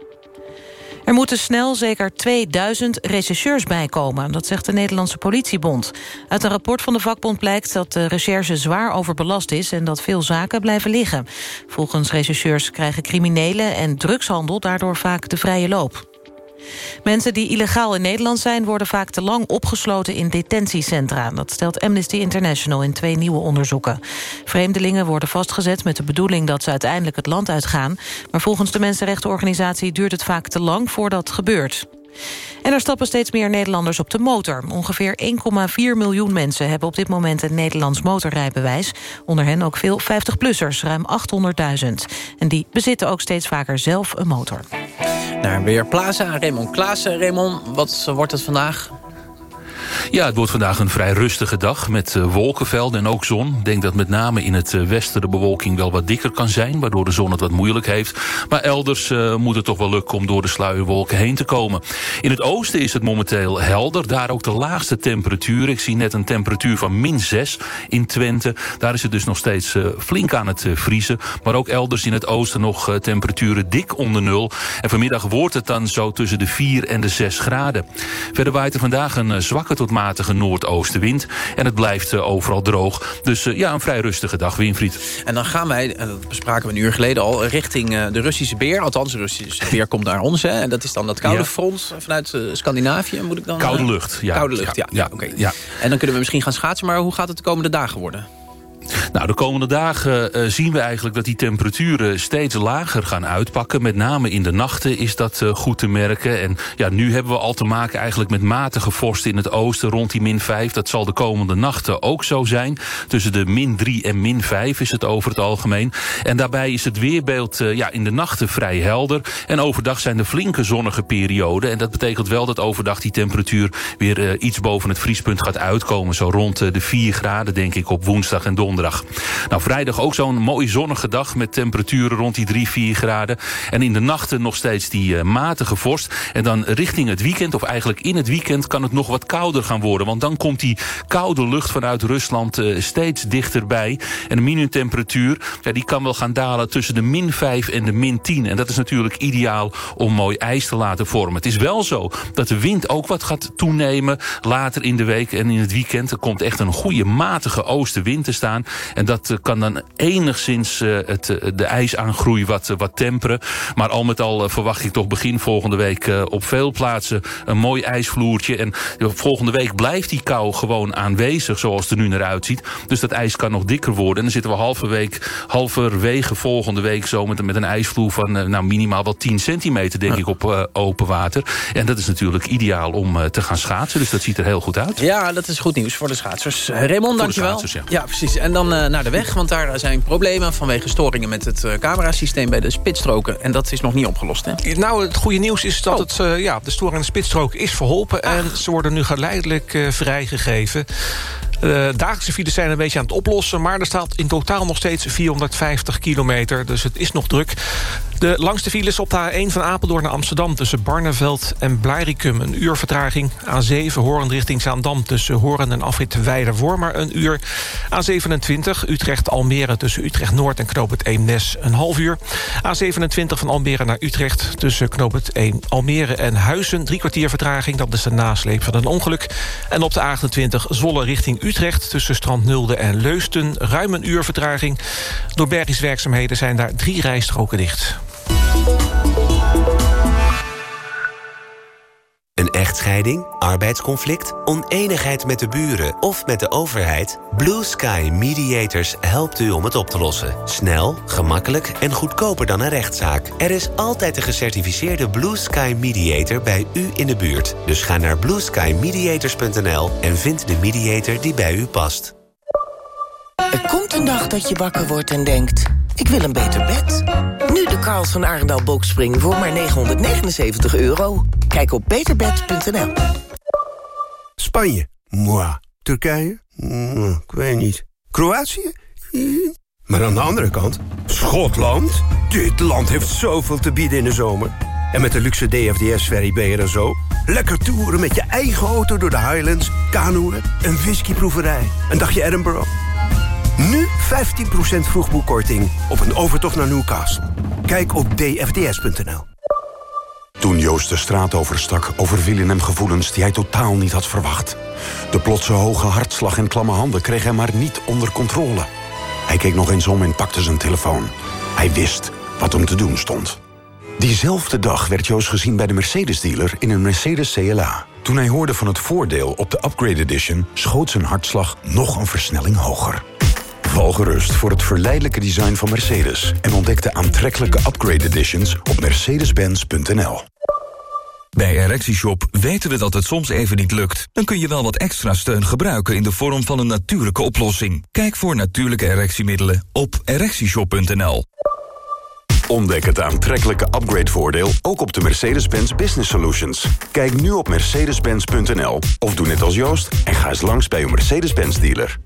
Er moeten snel zeker 2000 rechercheurs bijkomen, dat zegt de Nederlandse politiebond. Uit een rapport van de vakbond blijkt dat de recherche zwaar overbelast is... en dat veel zaken blijven liggen. Volgens rechercheurs krijgen criminelen en drugshandel daardoor vaak de vrije loop. Mensen die illegaal in Nederland zijn... worden vaak te lang opgesloten in detentiecentra. Dat stelt Amnesty International in twee nieuwe onderzoeken. Vreemdelingen worden vastgezet met de bedoeling... dat ze uiteindelijk het land uitgaan. Maar volgens de Mensenrechtenorganisatie duurt het vaak te lang voordat gebeurt. En er stappen steeds meer Nederlanders op de motor. Ongeveer 1,4 miljoen mensen hebben op dit moment een Nederlands motorrijbewijs. Onder hen ook veel 50-plussers, ruim 800.000. En die bezitten ook steeds vaker zelf een motor. Naar Weerplaza, Raymond Klaassen. Raymond, wat wordt het vandaag? Ja, het wordt vandaag een vrij rustige dag met uh, wolkenvelden en ook zon. Ik denk dat met name in het uh, westen de bewolking wel wat dikker kan zijn... waardoor de zon het wat moeilijk heeft. Maar elders uh, moet het toch wel lukken om door de sluierwolken heen te komen. In het oosten is het momenteel helder. Daar ook de laagste temperatuur. Ik zie net een temperatuur van min 6 in Twente. Daar is het dus nog steeds flink aan het vriezen. Maar ook elders in het oosten nog temperaturen dik onder nul. En vanmiddag wordt het dan zo tussen de 4 en de 6 graden. Verder waait er vandaag een zwakke tot matige noordoostenwind. En het blijft uh, overal droog. Dus uh, ja, een vrij rustige dag, Winfried. En dan gaan wij, en dat bespraken we een uur geleden al... richting de Russische beer. Althans, de Russische beer komt naar ons. Hè. En dat is dan dat koude ja. front vanuit Scandinavië, moet ik dan... Koude lucht, ja. Koude lucht, ja. ja, ja, oké. ja. En dan kunnen we misschien gaan schaatsen. Maar hoe gaat het de komende dagen worden? Nou, de komende dagen uh, zien we eigenlijk dat die temperaturen steeds lager gaan uitpakken. Met name in de nachten is dat uh, goed te merken. En ja, nu hebben we al te maken eigenlijk met matige vorst in het oosten rond die min 5. Dat zal de komende nachten ook zo zijn. Tussen de min 3 en min 5 is het over het algemeen. En daarbij is het weerbeeld uh, ja, in de nachten vrij helder. En overdag zijn er flinke zonnige perioden. En dat betekent wel dat overdag die temperatuur weer iets boven het vriespunt gaat uitkomen. Zo rond de 4 graden denk ik op woensdag en donderdag. Dag. Nou, vrijdag ook zo'n mooi zonnige dag met temperaturen rond die 3, 4 graden. En in de nachten nog steeds die matige vorst. En dan richting het weekend, of eigenlijk in het weekend... kan het nog wat kouder gaan worden. Want dan komt die koude lucht vanuit Rusland steeds dichterbij. En de minimumtemperatuur ja, die kan wel gaan dalen tussen de min 5 en de min 10. En dat is natuurlijk ideaal om mooi ijs te laten vormen. Het is wel zo dat de wind ook wat gaat toenemen later in de week en in het weekend. Er komt echt een goede matige oostenwind te staan. En dat eh, kan dan enigszins uh, het, uh, de ijsaangroei wat, wat temperen. Maar al met al verwacht ik toch begin volgende week op veel plaatsen een mooi ijsvloertje. En volgende week blijft die kou gewoon aanwezig zoals het er nu naar uitziet. Dus dat ijs kan nog dikker worden. En dan zitten we halve week, halverwege volgende week zo met, met een ijsvloer van nou, minimaal wel 10 centimeter denk ik op open water. En dat is natuurlijk ideaal om te gaan schaatsen. Dus dat ziet er heel goed uit. Ja, dat is goed nieuws voor de schaatsers. Raymond, dankjewel. ja. ja. precies. En dan uh, naar de weg, want daar zijn problemen vanwege storingen met het uh, camerasysteem bij de spitsstroken. En dat is nog niet opgelost, hè? Nou, het goede nieuws is dat oh. het, ja, de storing in de spitsstrook is verholpen. Ah. En ze worden nu geleidelijk vrijgegeven. De dagelijkse files zijn een beetje aan het oplossen... maar er staat in totaal nog steeds 450 kilometer. Dus het is nog druk. De langste files op de A1 van Apeldoorn naar Amsterdam... tussen Barneveld en Blarikum. Een uur vertraging. A7 Horen richting Zaandam tussen Horen en Afrit Weiderwormer. Een uur. A27 Utrecht-Almere tussen Utrecht-Noord en Knoop Eemnes. Een half uur. A27 van Almere naar Utrecht tussen Knoop het Almere en Huizen. Drie kwartier vertraging. Dat is de nasleep van een ongeluk. En op de A28 Zolle richting Utrecht tussen Strand Nulde en Leusden. Ruim een uur vertraging. Door bergingswerkzaamheden zijn daar drie rijstroken dicht. Een echtscheiding, arbeidsconflict, oneenigheid met de buren of met de overheid? Blue Sky Mediators helpt u om het op te lossen. Snel, gemakkelijk en goedkoper dan een rechtszaak. Er is altijd een gecertificeerde Blue Sky Mediator bij u in de buurt. Dus ga naar blueskymediators.nl en vind de mediator die bij u past. Er komt een dag dat je wakker wordt en denkt... ik wil een beter bed. Nu de Karls van Arendal Boxspring voor maar 979 euro. Kijk op beterbed.nl. Spanje? Moi. Turkije? Mm, ik weet niet. Kroatië? Maar aan de andere kant, Schotland? Dit land heeft zoveel te bieden in de zomer. En met de luxe DFDS-ferry ben je er zo. Lekker toeren met je eigen auto door de Highlands, kanoeën, een whiskyproeverij, een dagje Edinburgh. Nu 15% vroegboekkorting op een overtocht naar Newcastle. Kijk op dfds.nl. Toen Joost de straat overstak, overvielen hem gevoelens die hij totaal niet had verwacht. De plotse hoge hartslag en klamme handen kreeg hij maar niet onder controle. Hij keek nog eens om en pakte zijn telefoon. Hij wist wat hem te doen stond. Diezelfde dag werd Joost gezien bij de Mercedes-dealer in een Mercedes CLA. Toen hij hoorde van het voordeel op de Upgrade Edition... schoot zijn hartslag nog een versnelling hoger. Val gerust voor het verleidelijke design van Mercedes... en ontdek de aantrekkelijke Upgrade Editions op mercedes-benz.nl. Bij ErectieShop weten we dat het soms even niet lukt. Dan kun je wel wat extra steun gebruiken in de vorm van een natuurlijke oplossing. Kijk voor natuurlijke erectiemiddelen op ErectieShop.nl. Ontdek het aantrekkelijke upgrade-voordeel ook op de Mercedes-Benz Business Solutions. Kijk nu op mercedes-benz.nl of doe net als Joost en ga eens langs bij uw Mercedes-Benz dealer.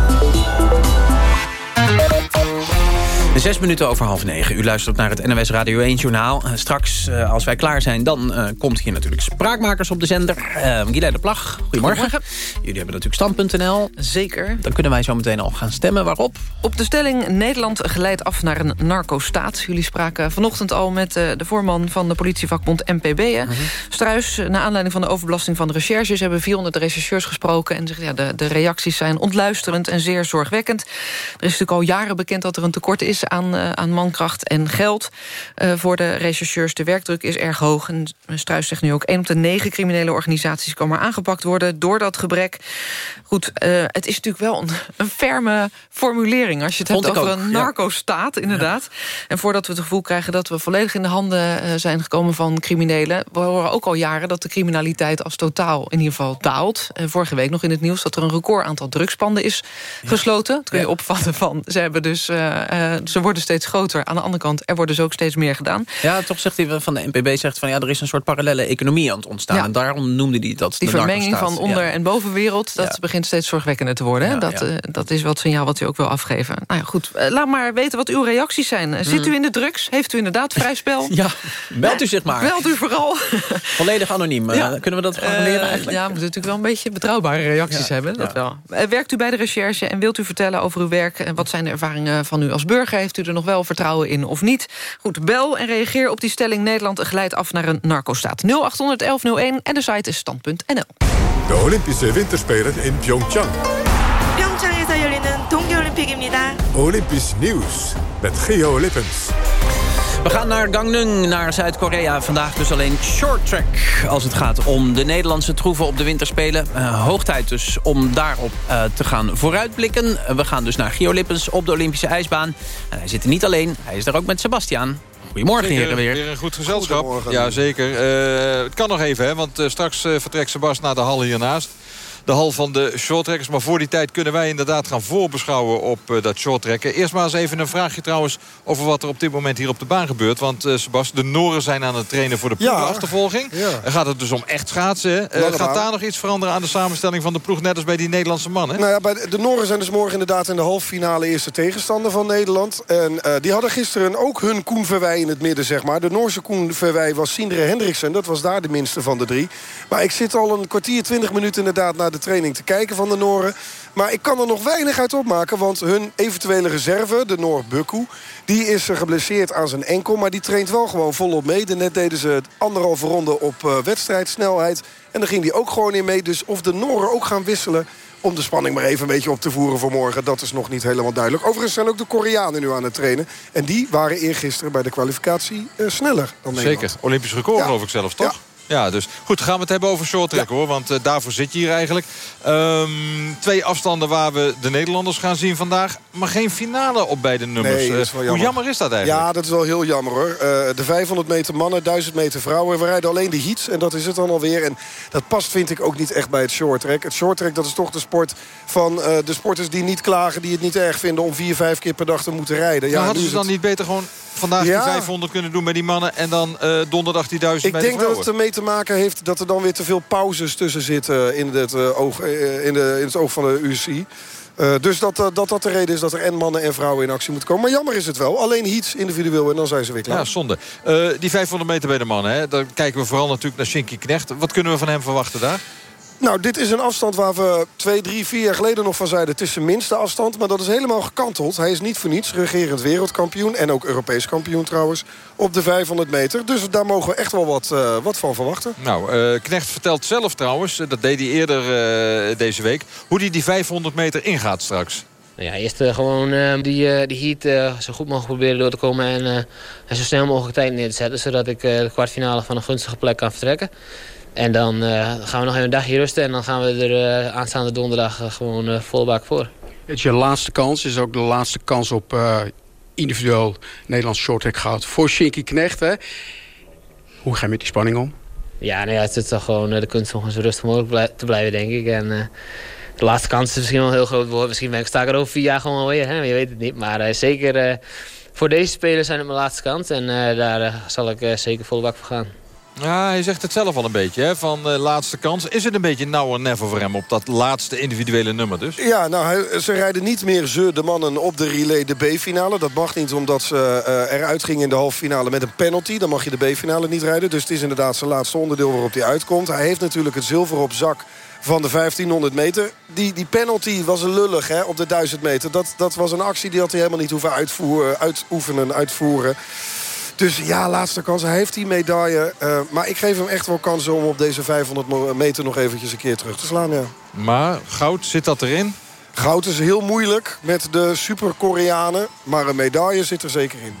Zes minuten over half negen. U luistert naar het NOS Radio 1 journaal. Uh, straks, uh, als wij klaar zijn, dan uh, komt hier natuurlijk Spraakmakers op de zender. Uh, Gila de Plag, goedemorgen. goedemorgen. Jullie hebben natuurlijk stand.nl. Zeker. Dan kunnen wij zo meteen al gaan stemmen. Waarop? Op de stelling Nederland geleidt af naar een narco-staat. Jullie spraken vanochtend al met de voorman van de politievakbond MPB. Mm -hmm. Struis, naar aanleiding van de overbelasting van de recherches... hebben 400 rechercheurs gesproken. En zeggen, ja, de, de reacties zijn ontluisterend en zeer zorgwekkend. Er is natuurlijk al jaren bekend dat er een tekort is aan, uh, aan mankracht en geld uh, voor de rechercheurs. De werkdruk is erg hoog. En Struis zegt nu ook... één op de negen criminele organisaties kan maar aangepakt worden... door dat gebrek. Goed, uh, het is natuurlijk wel een, een, ferme formulering... als je het Vond hebt over ook, een narco-staat, inderdaad. Ja. En voordat we het gevoel krijgen dat we volledig in de handen zijn gekomen van criminelen... we horen ook al jaren dat de criminaliteit als totaal in ieder geval daalt. vorige week nog in het nieuws dat er een record aantal drugspanden is gesloten. Dat kun je opvatten van, ze, hebben dus, uh, ze worden steeds groter. Aan de andere kant, er wordt dus ook steeds meer gedaan. Ja, toch zegt hij van de NPB zegt van ja, er is een soort parallele economie aan het ontstaan. Ja. En daarom noemde hij dat Die vermenging van onder- ja. en bovenwereld, dat begint steeds zorgwekkender te worden. dat, uh, dat is wat signaal wat u ook wil afgeven. Nou ja, goed, laat maar weten wat uw reacties zijn. Zit u in de drugs? Heeft u inderdaad vrij spel? ja, belt u zich maar. Belt u vooral. Volledig anoniem. Kunnen we dat garanderen eigenlijk? Ja, we moeten natuurlijk wel een beetje betrouwbare reacties hebben. Dat wel. Werkt u bij de recherche en wilt u vertellen over uw werk... en wat zijn de ervaringen van u als burger? Heeft u er nog wel vertrouwen in of niet? Goed, bel en reageer op die stelling... Nederland glijdt af naar een narcostaat. 0800 1101 en de site is stand.nl. De Olympische Winterspelen in Pyeongchang. 평창에서 열리는 동계올림픽입니다. Olympisch nieuws met Geo Lippens. We gaan naar Gangneung, naar Zuid-Korea. Vandaag dus alleen short track als het gaat om de Nederlandse troeven op de winterspelen. Uh, hoog tijd dus om daarop uh, te gaan vooruitblikken. Uh, we gaan dus naar Gio Lippens op de Olympische ijsbaan. En hij zit er niet alleen, hij is er ook met Sebastiaan. Goedemorgen, zeker, heren, weer. Weer een goed gezelschap. Ja, zeker. Uh, het kan nog even, hè, want uh, straks uh, vertrekt Sebas naar de hal hiernaast. De hal van de shorttrackers. Maar voor die tijd kunnen wij inderdaad gaan voorbeschouwen op uh, dat shorttrekken. Eerst maar eens even een vraagje trouwens over wat er op dit moment hier op de baan gebeurt. Want uh, Sebas, de Noren zijn aan het trainen voor de ploegachtervolging. Ja. Ja. Gaat het dus om echt schaatsen? Uh, gaat daar nog iets veranderen aan de samenstelling van de ploeg? Net als bij die Nederlandse mannen? Nou ja, bij de, de Noren zijn dus morgen inderdaad in de halffinale eerste tegenstander van Nederland. En uh, die hadden gisteren ook hun Koen Verwij in het midden, zeg maar. De Noorse Koen Verwij was Sindre Hendriksen. Dat was daar de minste van de drie. Maar ik zit al een kwartier, twintig minuten inderdaad naar de training te kijken van de Noren. Maar ik kan er nog weinig uit opmaken. Want hun eventuele reserve, de Noor Bukku... die is geblesseerd aan zijn enkel. Maar die traint wel gewoon volop mee. Net deden ze anderhalve ronde op uh, wedstrijdsnelheid. En daar ging die ook gewoon in mee. Dus of de Noren ook gaan wisselen om de spanning maar even een beetje op te voeren voor morgen. Dat is nog niet helemaal duidelijk. Overigens zijn ook de Koreanen nu aan het trainen. En die waren eergisteren bij de kwalificatie uh, sneller dan Nederland. Zeker. Olympisch record ja. geloof ik zelfs, toch? Ja. Ja, dus goed, gaan we het hebben over shorttrack ja. hoor. Want uh, daarvoor zit je hier eigenlijk. Um, twee afstanden waar we de Nederlanders gaan zien vandaag. Maar geen finale op beide nummers. Nee, uh, jammer. Hoe jammer is dat eigenlijk? Ja, dat is wel heel jammer hoor. Uh, de 500 meter mannen, 1000 meter vrouwen. We rijden alleen de heats en dat is het dan alweer. En dat past vind ik ook niet echt bij het shorttrack. Het shorttrack dat is toch de sport van de sporters die niet klagen. Die het niet erg vinden om vier, vijf keer per dag te moeten rijden. Ja, hadden ze dan het... niet beter gewoon vandaag ja. die 500 kunnen doen bij die mannen... en dan uh, donderdag die 1000 Ik bij de denk dat het ermee te maken heeft dat er dan weer te veel pauzes tussen zitten... in het, uh, oog, uh, in, de, in het oog van de UCI. Uh, dus dat, uh, dat dat de reden is dat er en mannen en vrouwen in actie moeten komen. Maar jammer is het wel. Alleen heats individueel en dan zijn ze weer klaar. Ja, zonde. Uh, die 500 meter bij de mannen, hè, dan kijken we vooral natuurlijk naar Shinky Knecht. Wat kunnen we van hem verwachten daar? Nou, dit is een afstand waar we twee, drie, vier jaar geleden nog van zeiden... het is zijn minste afstand, maar dat is helemaal gekanteld. Hij is niet voor niets regerend wereldkampioen... en ook Europees kampioen trouwens, op de 500 meter. Dus daar mogen we echt wel wat, uh, wat van verwachten. Nou, uh, Knecht vertelt zelf trouwens, dat deed hij eerder uh, deze week... hoe hij die 500 meter ingaat straks. Nou ja, eerst uh, gewoon uh, die, uh, die heat zo goed mogelijk proberen door te komen... en, en zo snel mogelijk tijd neer te zetten... zodat ik de kwartfinale van een gunstige plek kan vertrekken. En dan uh, gaan we nog even een dagje rusten en dan gaan we er uh, aanstaande donderdag uh, gewoon volle bak voor. Het is je laatste kans, is ook de laatste kans op individueel Nederlands shorttrack goud voor Shinky Knecht. Hè? Hoe ga je met die spanning om? Ja, nou ja het is toch gewoon de kunst om zo rustig mogelijk blij te blijven, denk ik. En, de laatste kans is misschien wel heel groot. Misschien ben ik sta ik er over vier jaar gewoon alweer, hè? je weet het niet. Maar zeker voor deze spelers zijn het mijn laatste kans en daar zal ik zeker volle bak voor gaan. Ja, hij zegt het zelf al een beetje, hè, van uh, laatste kans. Is het een beetje now or never voor hem op dat laatste individuele nummer dus? Ja, nou, hij, ze rijden niet meer ze, de mannen, op de relay de B-finale. Dat mag niet, omdat ze uh, eruit gingen in de halve finale met een penalty. Dan mag je de B-finale niet rijden. Dus het is inderdaad zijn laatste onderdeel waarop hij uitkomt. Hij heeft natuurlijk het zilver op zak van de 1500 meter. Die, die penalty was een lullig hè, op de 1000 meter. Dat, dat was een actie die had hij helemaal niet hoeven uitvoeren, uitoefenen, uitvoeren. Dus ja, laatste kans. Hij heeft die medaille. Uh, maar ik geef hem echt wel kansen om op deze 500 meter nog eventjes een keer terug te slaan. Ja. Maar goud, zit dat erin? Goud is heel moeilijk met de super-Koreanen. Maar een medaille zit er zeker in.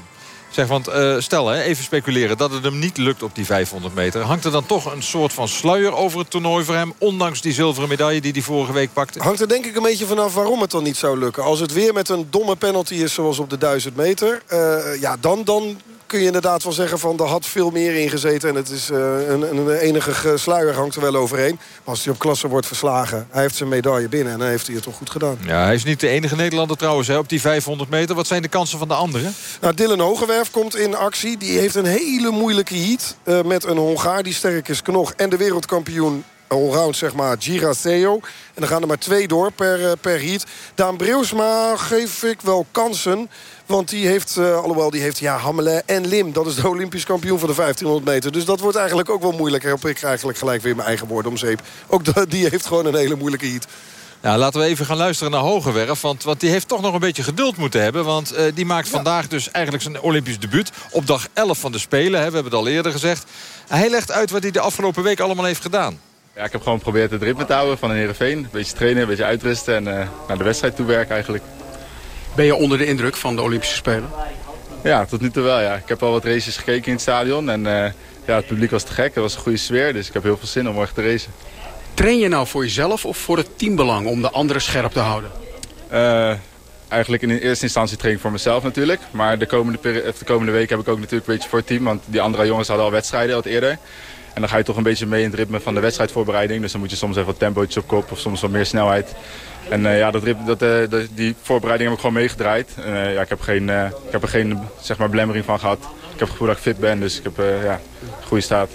Zeg, want uh, stel, hè, even speculeren, dat het hem niet lukt op die 500 meter. Hangt er dan toch een soort van sluier over het toernooi voor hem... ondanks die zilveren medaille die hij vorige week pakte? Hangt er denk ik een beetje vanaf waarom het dan niet zou lukken. Als het weer met een domme penalty is zoals op de 1000 meter... Uh, ja, dan, dan kun je inderdaad wel zeggen van er had veel meer in gezeten. En het is uh, een, een, enige sluier hangt er wel overheen. Maar als hij op klasse wordt verslagen, hij heeft zijn medaille binnen. En dan heeft hij het toch goed gedaan. Ja, hij is niet de enige Nederlander trouwens hè, op die 500 meter. Wat zijn de kansen van de anderen? Nou, Dylan Hogewerf komt in actie. Die heeft een hele moeilijke heat uh, met een Hongaar die sterk is knog. En de wereldkampioen allround, zeg maar, Gira Theo. En dan gaan er maar twee door per, uh, per heat. Daan Breusma geef ik wel kansen. Want die heeft, uh, alhoewel die heeft ja, Hammelen en Lim. Dat is de Olympisch kampioen van de 1500 meter. Dus dat wordt eigenlijk ook wel moeilijk. Heb ik eigenlijk gelijk weer mijn eigen woorden om zeep. Ook die heeft gewoon een hele moeilijke heat. Nou, laten we even gaan luisteren naar Hogewerf. Want, want die heeft toch nog een beetje geduld moeten hebben. Want uh, die maakt ja. vandaag dus eigenlijk zijn Olympisch debuut. Op dag 11 van de Spelen, hè, we hebben het al eerder gezegd. Hij legt uit wat hij de afgelopen week allemaal heeft gedaan. Ja, ik heb gewoon geprobeerd het ritme te houden van een Heerenveen. Een beetje trainen, een beetje uitrusten en uh, naar de wedstrijd toe werken eigenlijk. Ben je onder de indruk van de Olympische Spelen? Ja, tot nu toe wel. Ja. Ik heb al wat races gekeken in het stadion. En uh, ja, het publiek was te gek. Er was een goede sfeer. Dus ik heb heel veel zin om morgen te racen. Train je nou voor jezelf of voor het teambelang om de anderen scherp te houden? Uh, eigenlijk in eerste instantie train ik voor mezelf natuurlijk. Maar de komende, de komende week heb ik ook natuurlijk een beetje voor het team. Want die andere jongens hadden al wedstrijden wat eerder. En dan ga je toch een beetje mee in het ritme van de wedstrijdvoorbereiding. Dus dan moet je soms even wat tempootjes op kop of soms wat meer snelheid. En uh, ja, dat, uh, dat, die voorbereiding heb ik gewoon meegedraaid. Uh, ja, ik heb, geen, ik heb er geen zeg maar, belemmering van gehad. Ik heb het gevoel dat ik fit ben, dus ik heb ja, goede staat.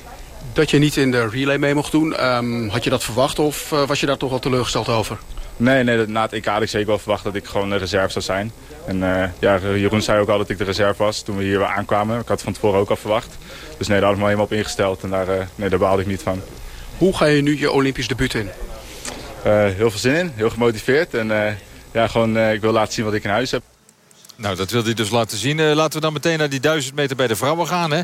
Dat je niet in de relay mee mocht doen, um, had je dat verwacht of was je daar toch wel teleurgesteld over? Nee, nee na het EK had ik zeker wel verwacht dat ik gewoon de reserve zou zijn. En ja, Jeroen zei ook al dat ik de reserve was toen we hier weer aankwamen. Ik had het van tevoren ook al verwacht. Dus nee, daar had ik me helemaal op ingesteld en daar, nee, daar baalde ik niet van. Hoe ga je nu je Olympisch debuut in? Uh, heel veel zin in, heel gemotiveerd. En uh, ja, gewoon, uh, ik wil laten zien wat ik in huis heb. Nou, dat wil hij dus laten zien. laten we dan meteen naar die duizend meter bij de vrouwen gaan. Hè?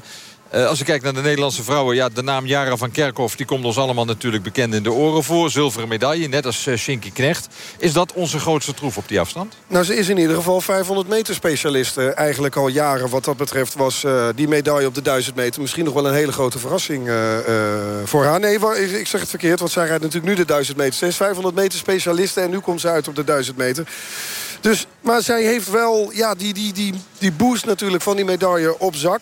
Uh, als je kijkt naar de Nederlandse vrouwen... ja, de naam Jara van Kerkhoff die komt ons allemaal natuurlijk bekend in de oren voor. Zilveren medaille, net als uh, Shinky Knecht. Is dat onze grootste troef op die afstand? Nou, ze is in ieder geval 500 meter specialist. Uh, eigenlijk al jaren wat dat betreft was die medaille op de 1000 meter... misschien nog wel een hele grote verrassing voor haar. Nee, ik zeg het verkeerd, want zij rijdt natuurlijk nu de 1000 meter. Ze is 500 meter specialiste en nu komt ze uit op de 1000 meter. Dus, maar zij heeft wel ja, die, die, die, die boost natuurlijk van die medaille op zak...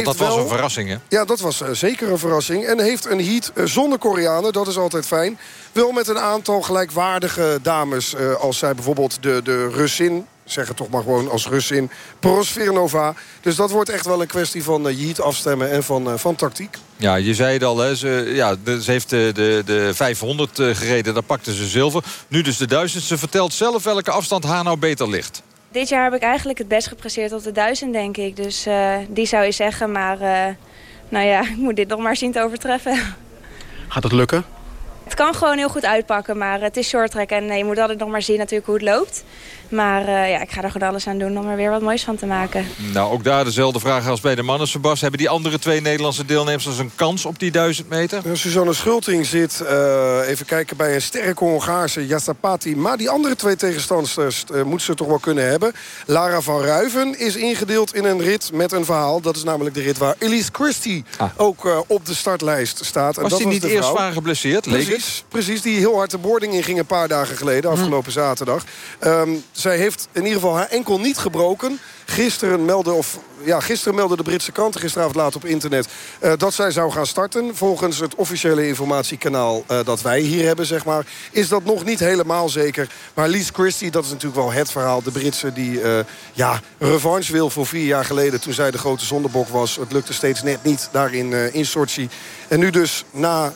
Dat was een verrassing, hè? Ja, dat was uh, zeker een verrassing. En heeft een heat uh, zonder Koreanen, dat is altijd fijn. Wel met een aantal gelijkwaardige dames. Uh, als zij bijvoorbeeld de, de Russin, zeg het toch maar gewoon als Russin... Prosvirnova. Dus dat wordt echt wel een kwestie van uh, heat afstemmen en van, van tactiek. Ja, je zei het al, hè, ze, ja, ze heeft de, de, de 500 gereden, daar pakte ze zilver. Nu dus de 1000. Ze vertelt zelf welke afstand haar nou beter ligt. Dit jaar heb ik eigenlijk het best gepresteerd op de 1000, denk ik. Dus uh, die zou je zeggen, maar uh, nou ja, ik moet dit nog maar zien te overtreffen. Gaat het lukken? Het kan gewoon heel goed uitpakken, maar het is short track en je moet altijd nog maar zien natuurlijk hoe het loopt. Maar uh, ja, ik ga er gewoon alles aan doen om er weer wat moois van te maken. Nou, ook daar dezelfde vraag als bij de mannen, Sebas. Hebben die andere twee Nederlandse deelnemers een kans op die duizend meter? Ja, Suzanne Schulting zit, uh, even kijken, bij een sterke Hongaarse Jassapati. Maar die andere twee tegenstanders uh, moet ze toch wel kunnen hebben. Lara van Ruiven is ingedeeld in een rit met een verhaal. Dat is namelijk de rit waar Elise Christie ah. ook op de startlijst staat. En was die niet eerst zwaar geblesseerd? Precies, die heel hard de boarding in ging een paar dagen geleden, afgelopen zaterdag. Um, zij heeft in ieder geval haar enkel niet gebroken. Gisteren meldde, of, ja, gisteren meldde de Britse kranten gisteravond laat op internet... Uh, dat zij zou gaan starten. Volgens het officiële informatiekanaal uh, dat wij hier hebben, zeg maar... is dat nog niet helemaal zeker. Maar Lies Christie, dat is natuurlijk wel het verhaal. De Britse die uh, ja, revanche wil voor vier jaar geleden... toen zij de grote zondebok was. Het lukte steeds net niet daarin in Sochi. En nu dus na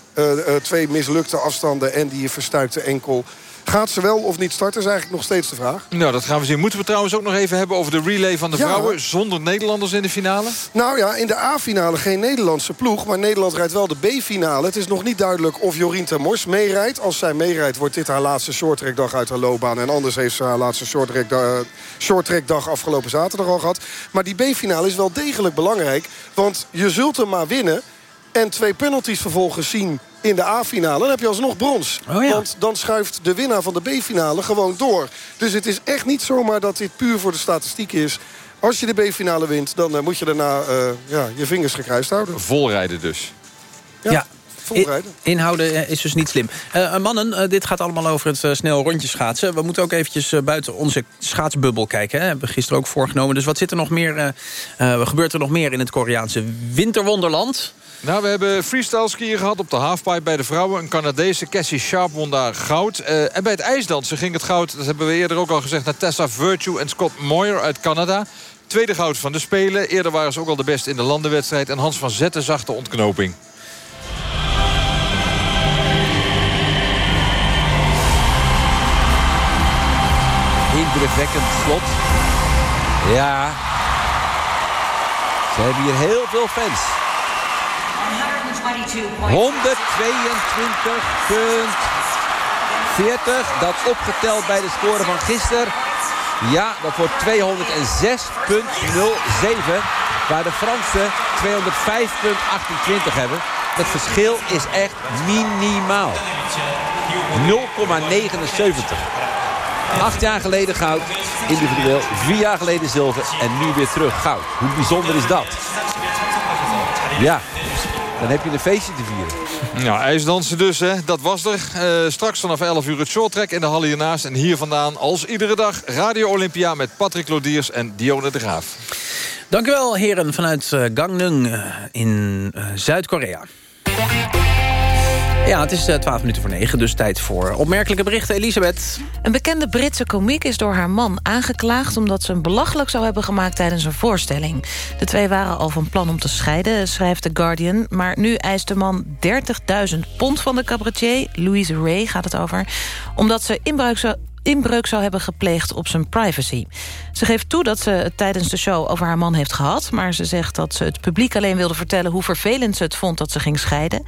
twee mislukte afstanden en die verstuikte enkel... Gaat ze wel of niet starten, is eigenlijk nog steeds de vraag. Nou, dat gaan we zien. Moeten we trouwens ook nog even hebben over de relay van de ja. vrouwen... zonder Nederlanders in de finale? Nou ja, in de A-finale geen Nederlandse ploeg... maar Nederland rijdt wel de B-finale. Het is nog niet duidelijk of Jorien Termors meerijdt. Als zij meerijdt, wordt dit haar laatste shorttrackdag uit haar loopbaan. En anders heeft ze haar laatste shorttrackdag short afgelopen zaterdag al gehad. Maar die B-finale is wel degelijk belangrijk. Want je zult hem maar winnen... en twee penalties vervolgens zien in de A-finale. Dan heb je alsnog brons. Oh Want dan schuift de winnaar van de B-finale gewoon door. Dus het is echt niet zomaar dat dit puur voor de statistiek is. Als je de B-finale wint, dan eh, moet je daarna eh, ja, je vingers gekruist houden. Volrijden dus. Ja, In, inhouden eh, is dus niet slim. Uh, mannen, uh, dit gaat allemaal over het uh, snel rondje schaatsen. We moeten ook eventjes buiten onze schaatsbubbel kijken. Hè. Hebben we gisteren ook voorgenomen. Dus wat zit er nog meer, gebeurt er nog meer in het Koreaanse winterwonderland? Nou, we hebben freestyle skiën gehad op de halfpipe bij de vrouwen. Een Canadese, Cassie Sharp, won daar goud. en bij het ijsdansen ging het goud, dat hebben we eerder ook al gezegd... naar Tessa Virtue en Scott Moyer uit Canada. Tweede goud van de Spelen. Eerder waren ze ook al de beste in de landenwedstrijd. En Hans van Zetten zag de ontknoping. Indrukwekkend slot. Ja. Ze hebben hier heel veel fans. 122,40. Dat opgeteld bij de score van gisteren. Ja, dat wordt 206,07. Waar de Fransen 205,28 hebben. Het verschil is echt minimaal. 0,79. Acht jaar geleden goud, individueel. Vier jaar geleden zilver en nu weer terug goud. Hoe bijzonder is dat? Ja, dan heb je een feestje te vieren. Ja, ijsdansen dus, hè. dat was er. Uh, straks vanaf 11 uur het shorttrack in de hal hiernaast. En hier vandaan, als iedere dag, Radio Olympia met Patrick Lodiers en Dione de Graaf. Dank u wel, heren, vanuit uh, Gangneung uh, in Zuid-Korea. Ja, het is 12 uh, minuten voor 9, dus tijd voor opmerkelijke berichten. Elisabeth. Een bekende Britse komiek is door haar man aangeklaagd... omdat ze hem belachelijk zou hebben gemaakt tijdens een voorstelling. De twee waren al van plan om te scheiden, schrijft The Guardian. Maar nu eist de man 30.000 pond van de cabaretier. Louise Ray gaat het over. Omdat ze inbreuk zou inbreuk zou hebben gepleegd op zijn privacy. Ze geeft toe dat ze het tijdens de show over haar man heeft gehad... maar ze zegt dat ze het publiek alleen wilde vertellen... hoe vervelend ze het vond dat ze ging scheiden.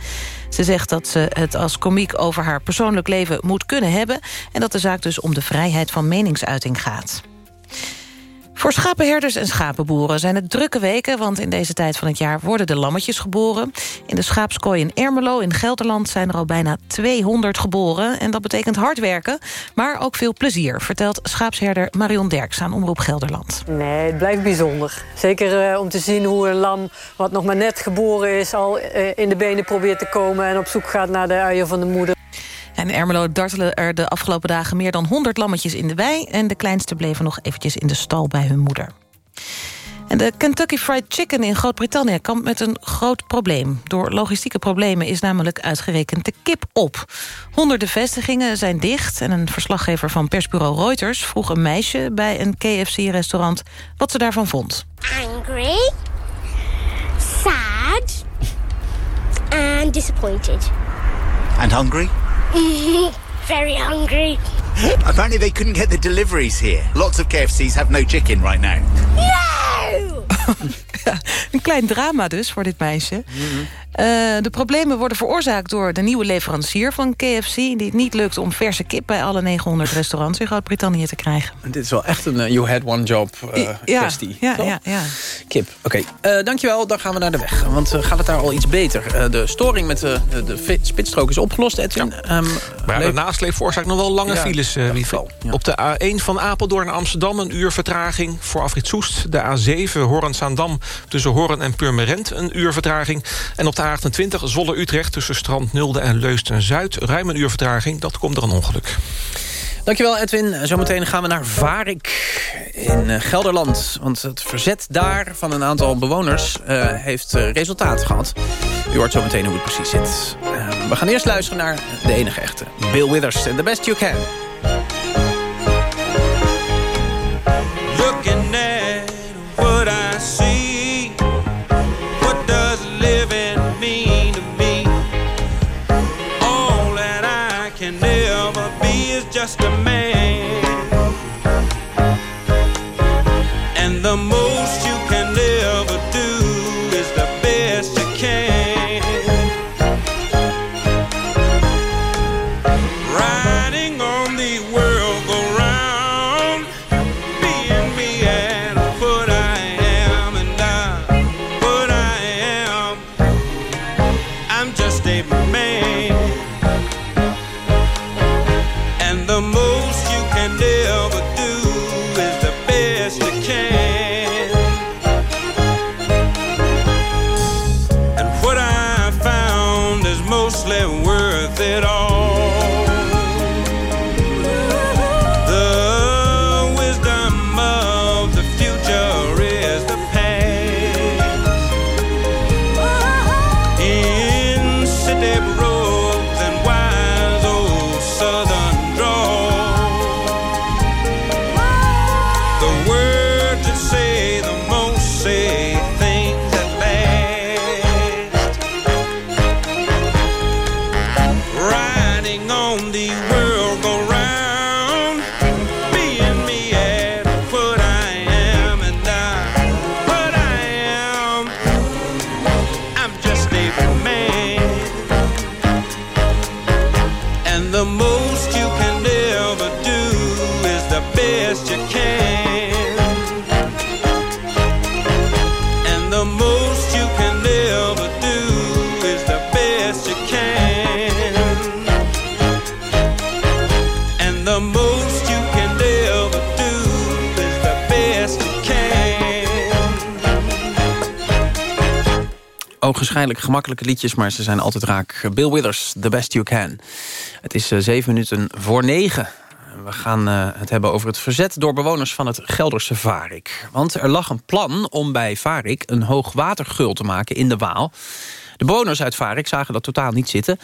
Ze zegt dat ze het als komiek over haar persoonlijk leven moet kunnen hebben... en dat de zaak dus om de vrijheid van meningsuiting gaat. Voor schapenherders en schapenboeren zijn het drukke weken... want in deze tijd van het jaar worden de lammetjes geboren. In de schaapskooi in Ermelo in Gelderland zijn er al bijna 200 geboren. En dat betekent hard werken, maar ook veel plezier... vertelt schaapsherder Marion Derks aan Omroep Gelderland. Nee, het blijft bijzonder. Zeker uh, om te zien hoe een lam wat nog maar net geboren is... al uh, in de benen probeert te komen en op zoek gaat naar de uien van de moeder. En Ermelo dartelen er de afgelopen dagen meer dan 100 lammetjes in de wei... en de kleinste bleven nog eventjes in de stal bij hun moeder. En de Kentucky Fried Chicken in Groot-Brittannië kampt met een groot probleem. Door logistieke problemen is namelijk uitgerekend de kip op. Honderden vestigingen zijn dicht... en een verslaggever van persbureau Reuters vroeg een meisje... bij een KFC-restaurant wat ze daarvan vond. Angry, sad and disappointed. And hungry? Very hungry. Apparently they couldn't get the deliveries here. Lots of KFCs have no chicken right now. No! ja, een klein drama dus voor dit meisje. Mm -hmm. Uh, de problemen worden veroorzaakt door de nieuwe leverancier van KFC... die het niet lukt om verse kip bij alle 900 restaurants in Groot-Brittannië te krijgen. Dit is wel echt een uh, you had one job uh, ja, kwestie. Ja, ja, ja. Kip, oké. Okay. dankjewel, dan gaan we naar de weg. Want gaat het daar al iets beter? de storing met de, de, de spitsstrook is opgelost, Edwin. Ja. Um, maar de nasleep veroorzaakt nog wel lange ja, files, uh, ja. Op de A1 van Apeldoorn naar Amsterdam een uur vertraging voor Afrit Soest. De A7 Hoorn-Zaandam tussen Hoorn en Purmerend een uur vertraging. En op de A28 Zwolle-Utrecht tussen Strand Nulde en Leusden-Zuid ruim een uur vertraging. Dat komt er een ongeluk. Dankjewel Edwin. Zometeen gaan we naar Varik in Gelderland. Want het verzet daar van een aantal bewoners uh, heeft uh, resultaat gehad. U hoort zometeen hoe het precies zit. We gaan eerst luisteren naar de enige echte. Bill Withers The Best You Can. Gemakkelijke liedjes, maar ze zijn altijd raak. Bill Withers, The Best You Can. Het is uh, zeven minuten voor negen. We gaan uh, het hebben over het verzet door bewoners van het Gelderse Varik. Want er lag een plan om bij Varik een hoogwatergul te maken in de Waal. De bewoners uit Varik zagen dat totaal niet zitten.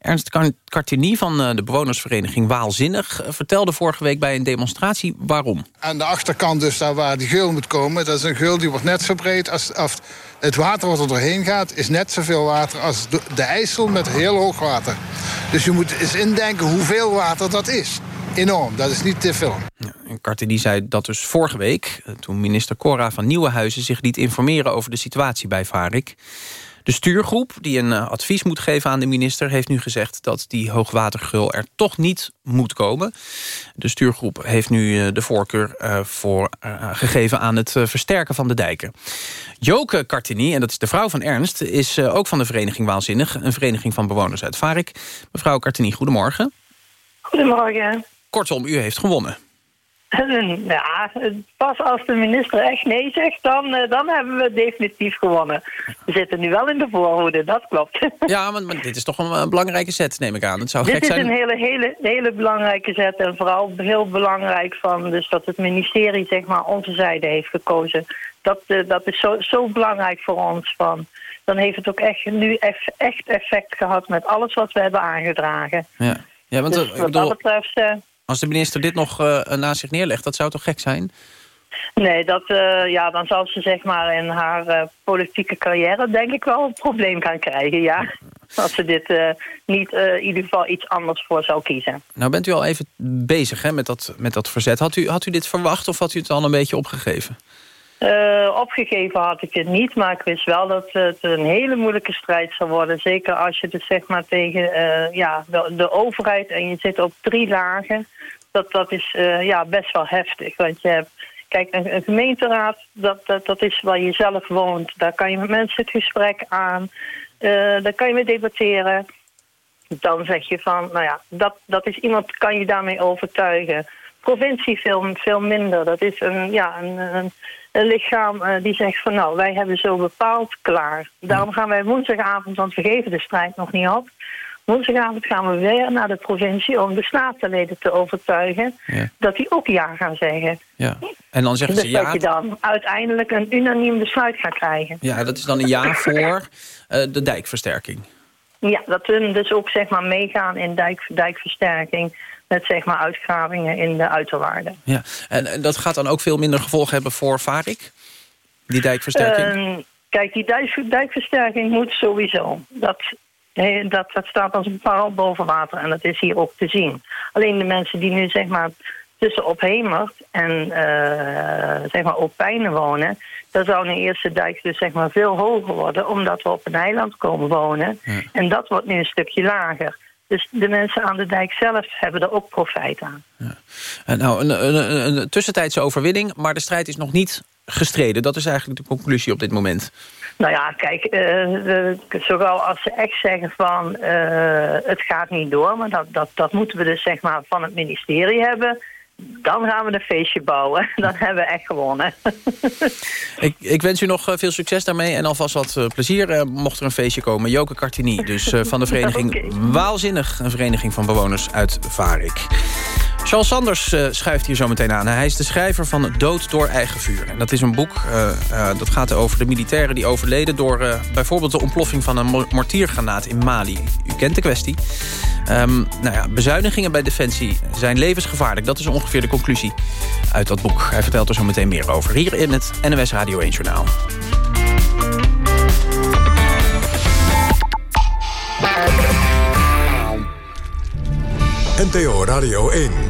Ernst Cartini van eh, de bewonersvereniging Waalzinnig... Eh, vertelde vorige week bij een demonstratie waarom. Aan de achterkant dus, daar waar die geul moet komen... dat is een geul die wordt net zo breed als, als het water wat er doorheen gaat... is net zoveel water als de, IJssel met heel hoog water. Dus je moet eens indenken hoeveel water dat is. Enorm, dat is niet te veel. Ja, Cartini zei dat dus vorige week... Eh, toen minister Cora van Nieuwenhuizen zich liet informeren... over de situatie bij Varik... De stuurgroep, die een eh, advies moet geven aan de minister... heeft nu gezegd dat die hoogwatergul er toch niet moet komen. De stuurgroep heeft nu eh, de voorkeur uh, voor, gegeven aan het versterken van de dijken. Joke Cartini, en dat is de vrouw van Ernst... is ook van de vereniging Waanzinnig, een vereniging van bewoners uit Varik. Mevrouw Cartini, goedemorgen. Goedemorgen. Kortom, u heeft gewonnen. Ja, pas als de minister echt nee zegt, dan, eh, dan hebben we definitief gewonnen. We zitten nu wel in de voorhoede, dat klopt. Ja, maar, maar dit is toch een, belangrijke zet, neem ik aan. Het zou dit gek zijn... is een hele, hele, hele belangrijke zet en vooral heel belangrijk van, dus dat het ministerie zeg maar onze zijde heeft gekozen. Dat, uh, dat is zo, zo belangrijk voor ons. Van, dan heeft het ook echt nu echt, echt effect gehad met alles wat we hebben aangedragen. Ja, ja want dus ik wat dat betreft... Als de minister dit nog uh, naast zich neerlegt, dat zou toch gek zijn? Nee, dat, uh, ja, dan zal ze zeg maar in haar uh, politieke carrière denk ik wel een probleem gaan krijgen, ja. Als ze dit niet in ieder geval iets anders voor zou kiezen. Nou bent u al even bezig hè, met, dat, met dat verzet. Had u, had u dit verwacht of had u het al een beetje opgegeven? Opgegeven had ik het niet, maar ik wist wel dat het een hele moeilijke strijd zou worden. Zeker als je dus zeg maar tegen ja, de, overheid en je zit op drie lagen dat, dat is uh, ja, best wel heftig. Want je hebt, kijk, een, een gemeenteraad, dat, dat, dat is waar je zelf woont. Daar kan je met mensen het gesprek aan. Daar kan je mee debatteren. Dan zeg je van, nou ja, dat, dat is iemand, kan je daarmee overtuigen. Provincie veel, veel minder. Dat is een, ja, een lichaam uh, die zegt van, nou, wij hebben zo bepaald klaar. Daarom gaan wij woensdagavond, want we geven de strijd nog niet op Woensdagavond gaan we weer naar de provincie om de statenleden te overtuigen ja. dat die ook ja gaan zeggen. Ja. En dan zeggen dus ze ja. dat je dan uiteindelijk een unaniem besluit gaat krijgen. Ja, dat is dan een ja voor uh, de dijkversterking. Ja, dat we dus ook zeg maar meegaan in dijk, dijkversterking met zeg maar uitgravingen in de uiterwaarden. Ja, en, en dat gaat dan ook veel minder gevolgen hebben voor Varik? Die dijkversterking? Uh, kijk, die dijk, dijkversterking moet sowieso. Dat dat, dat staat als een paal boven water en dat is hier ook te zien. Alleen de mensen die nu zeg maar tussen op Hemert en uh, zeg maar op Pijnen wonen... daar zou een eerste dijk dus zeg maar veel hoger worden... omdat we op een eiland komen wonen. Ja. En dat wordt nu een stukje lager. Dus de mensen aan de dijk zelf hebben er ook profijt aan. Ja. En nou, een, een, een tussentijdse overwinning, maar de strijd is nog niet gestreden. Dat is eigenlijk de conclusie op dit moment. Nou ja, kijk, uh, zowel als ze echt zeggen van uh, het gaat niet door... maar dat, dat, dat moeten we dus zeg maar van het ministerie hebben... dan gaan we een feestje bouwen. Dan hebben we echt gewonnen. ik, ik wens u nog veel succes daarmee en alvast wat plezier. mocht er een feestje komen. Joke Cartini, dus van de vereniging okay. Waalzinnig. Een vereniging van bewoners uit Varik. Charles Sanders uh, schuift hier zo meteen aan. Hij is de schrijver van Dood door eigen vuur. En dat is een boek uh, uh, dat gaat over de militairen die overleden... door bijvoorbeeld de ontploffing van een mortiergranaat in Mali. U kent de kwestie. Um, nou ja, bezuinigingen bij Defensie zijn levensgevaarlijk. Dat is ongeveer de conclusie uit dat boek. Hij vertelt er zo meteen meer over. Hier in het NOS Radio 1 Journaal. NTO Radio 1.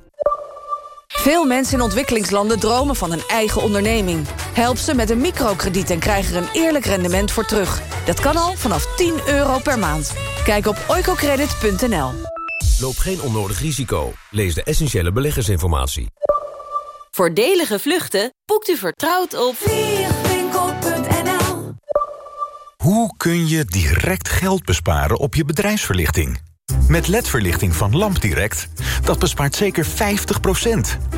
Veel mensen in ontwikkelingslanden dromen van een eigen onderneming. Help ze met een microkrediet en krijg er een eerlijk rendement voor terug. Dat kan al vanaf 10 euro per maand. Kijk op oicocredit.nl. Loop geen onnodig risico. Lees de essentiële beleggersinformatie. Voordelige vluchten boekt u vertrouwd op... Vliegwinkel.nl Hoe kun je direct geld besparen op je bedrijfsverlichting? Met LED-verlichting van LampDirect, dat bespaart zeker 50%.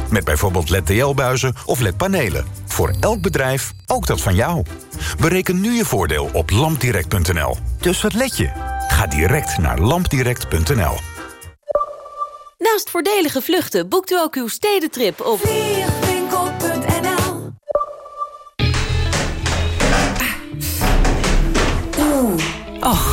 Met bijvoorbeeld LED-TL-buizen of LED-panelen. Voor elk bedrijf, ook dat van jou. Bereken nu je voordeel op lampdirect.nl. Dus wat let je? Ga direct naar lampdirect.nl. Naast voordelige vluchten boekt u ook uw stedentrip op... Vliegwinkel.nl Oeh, och.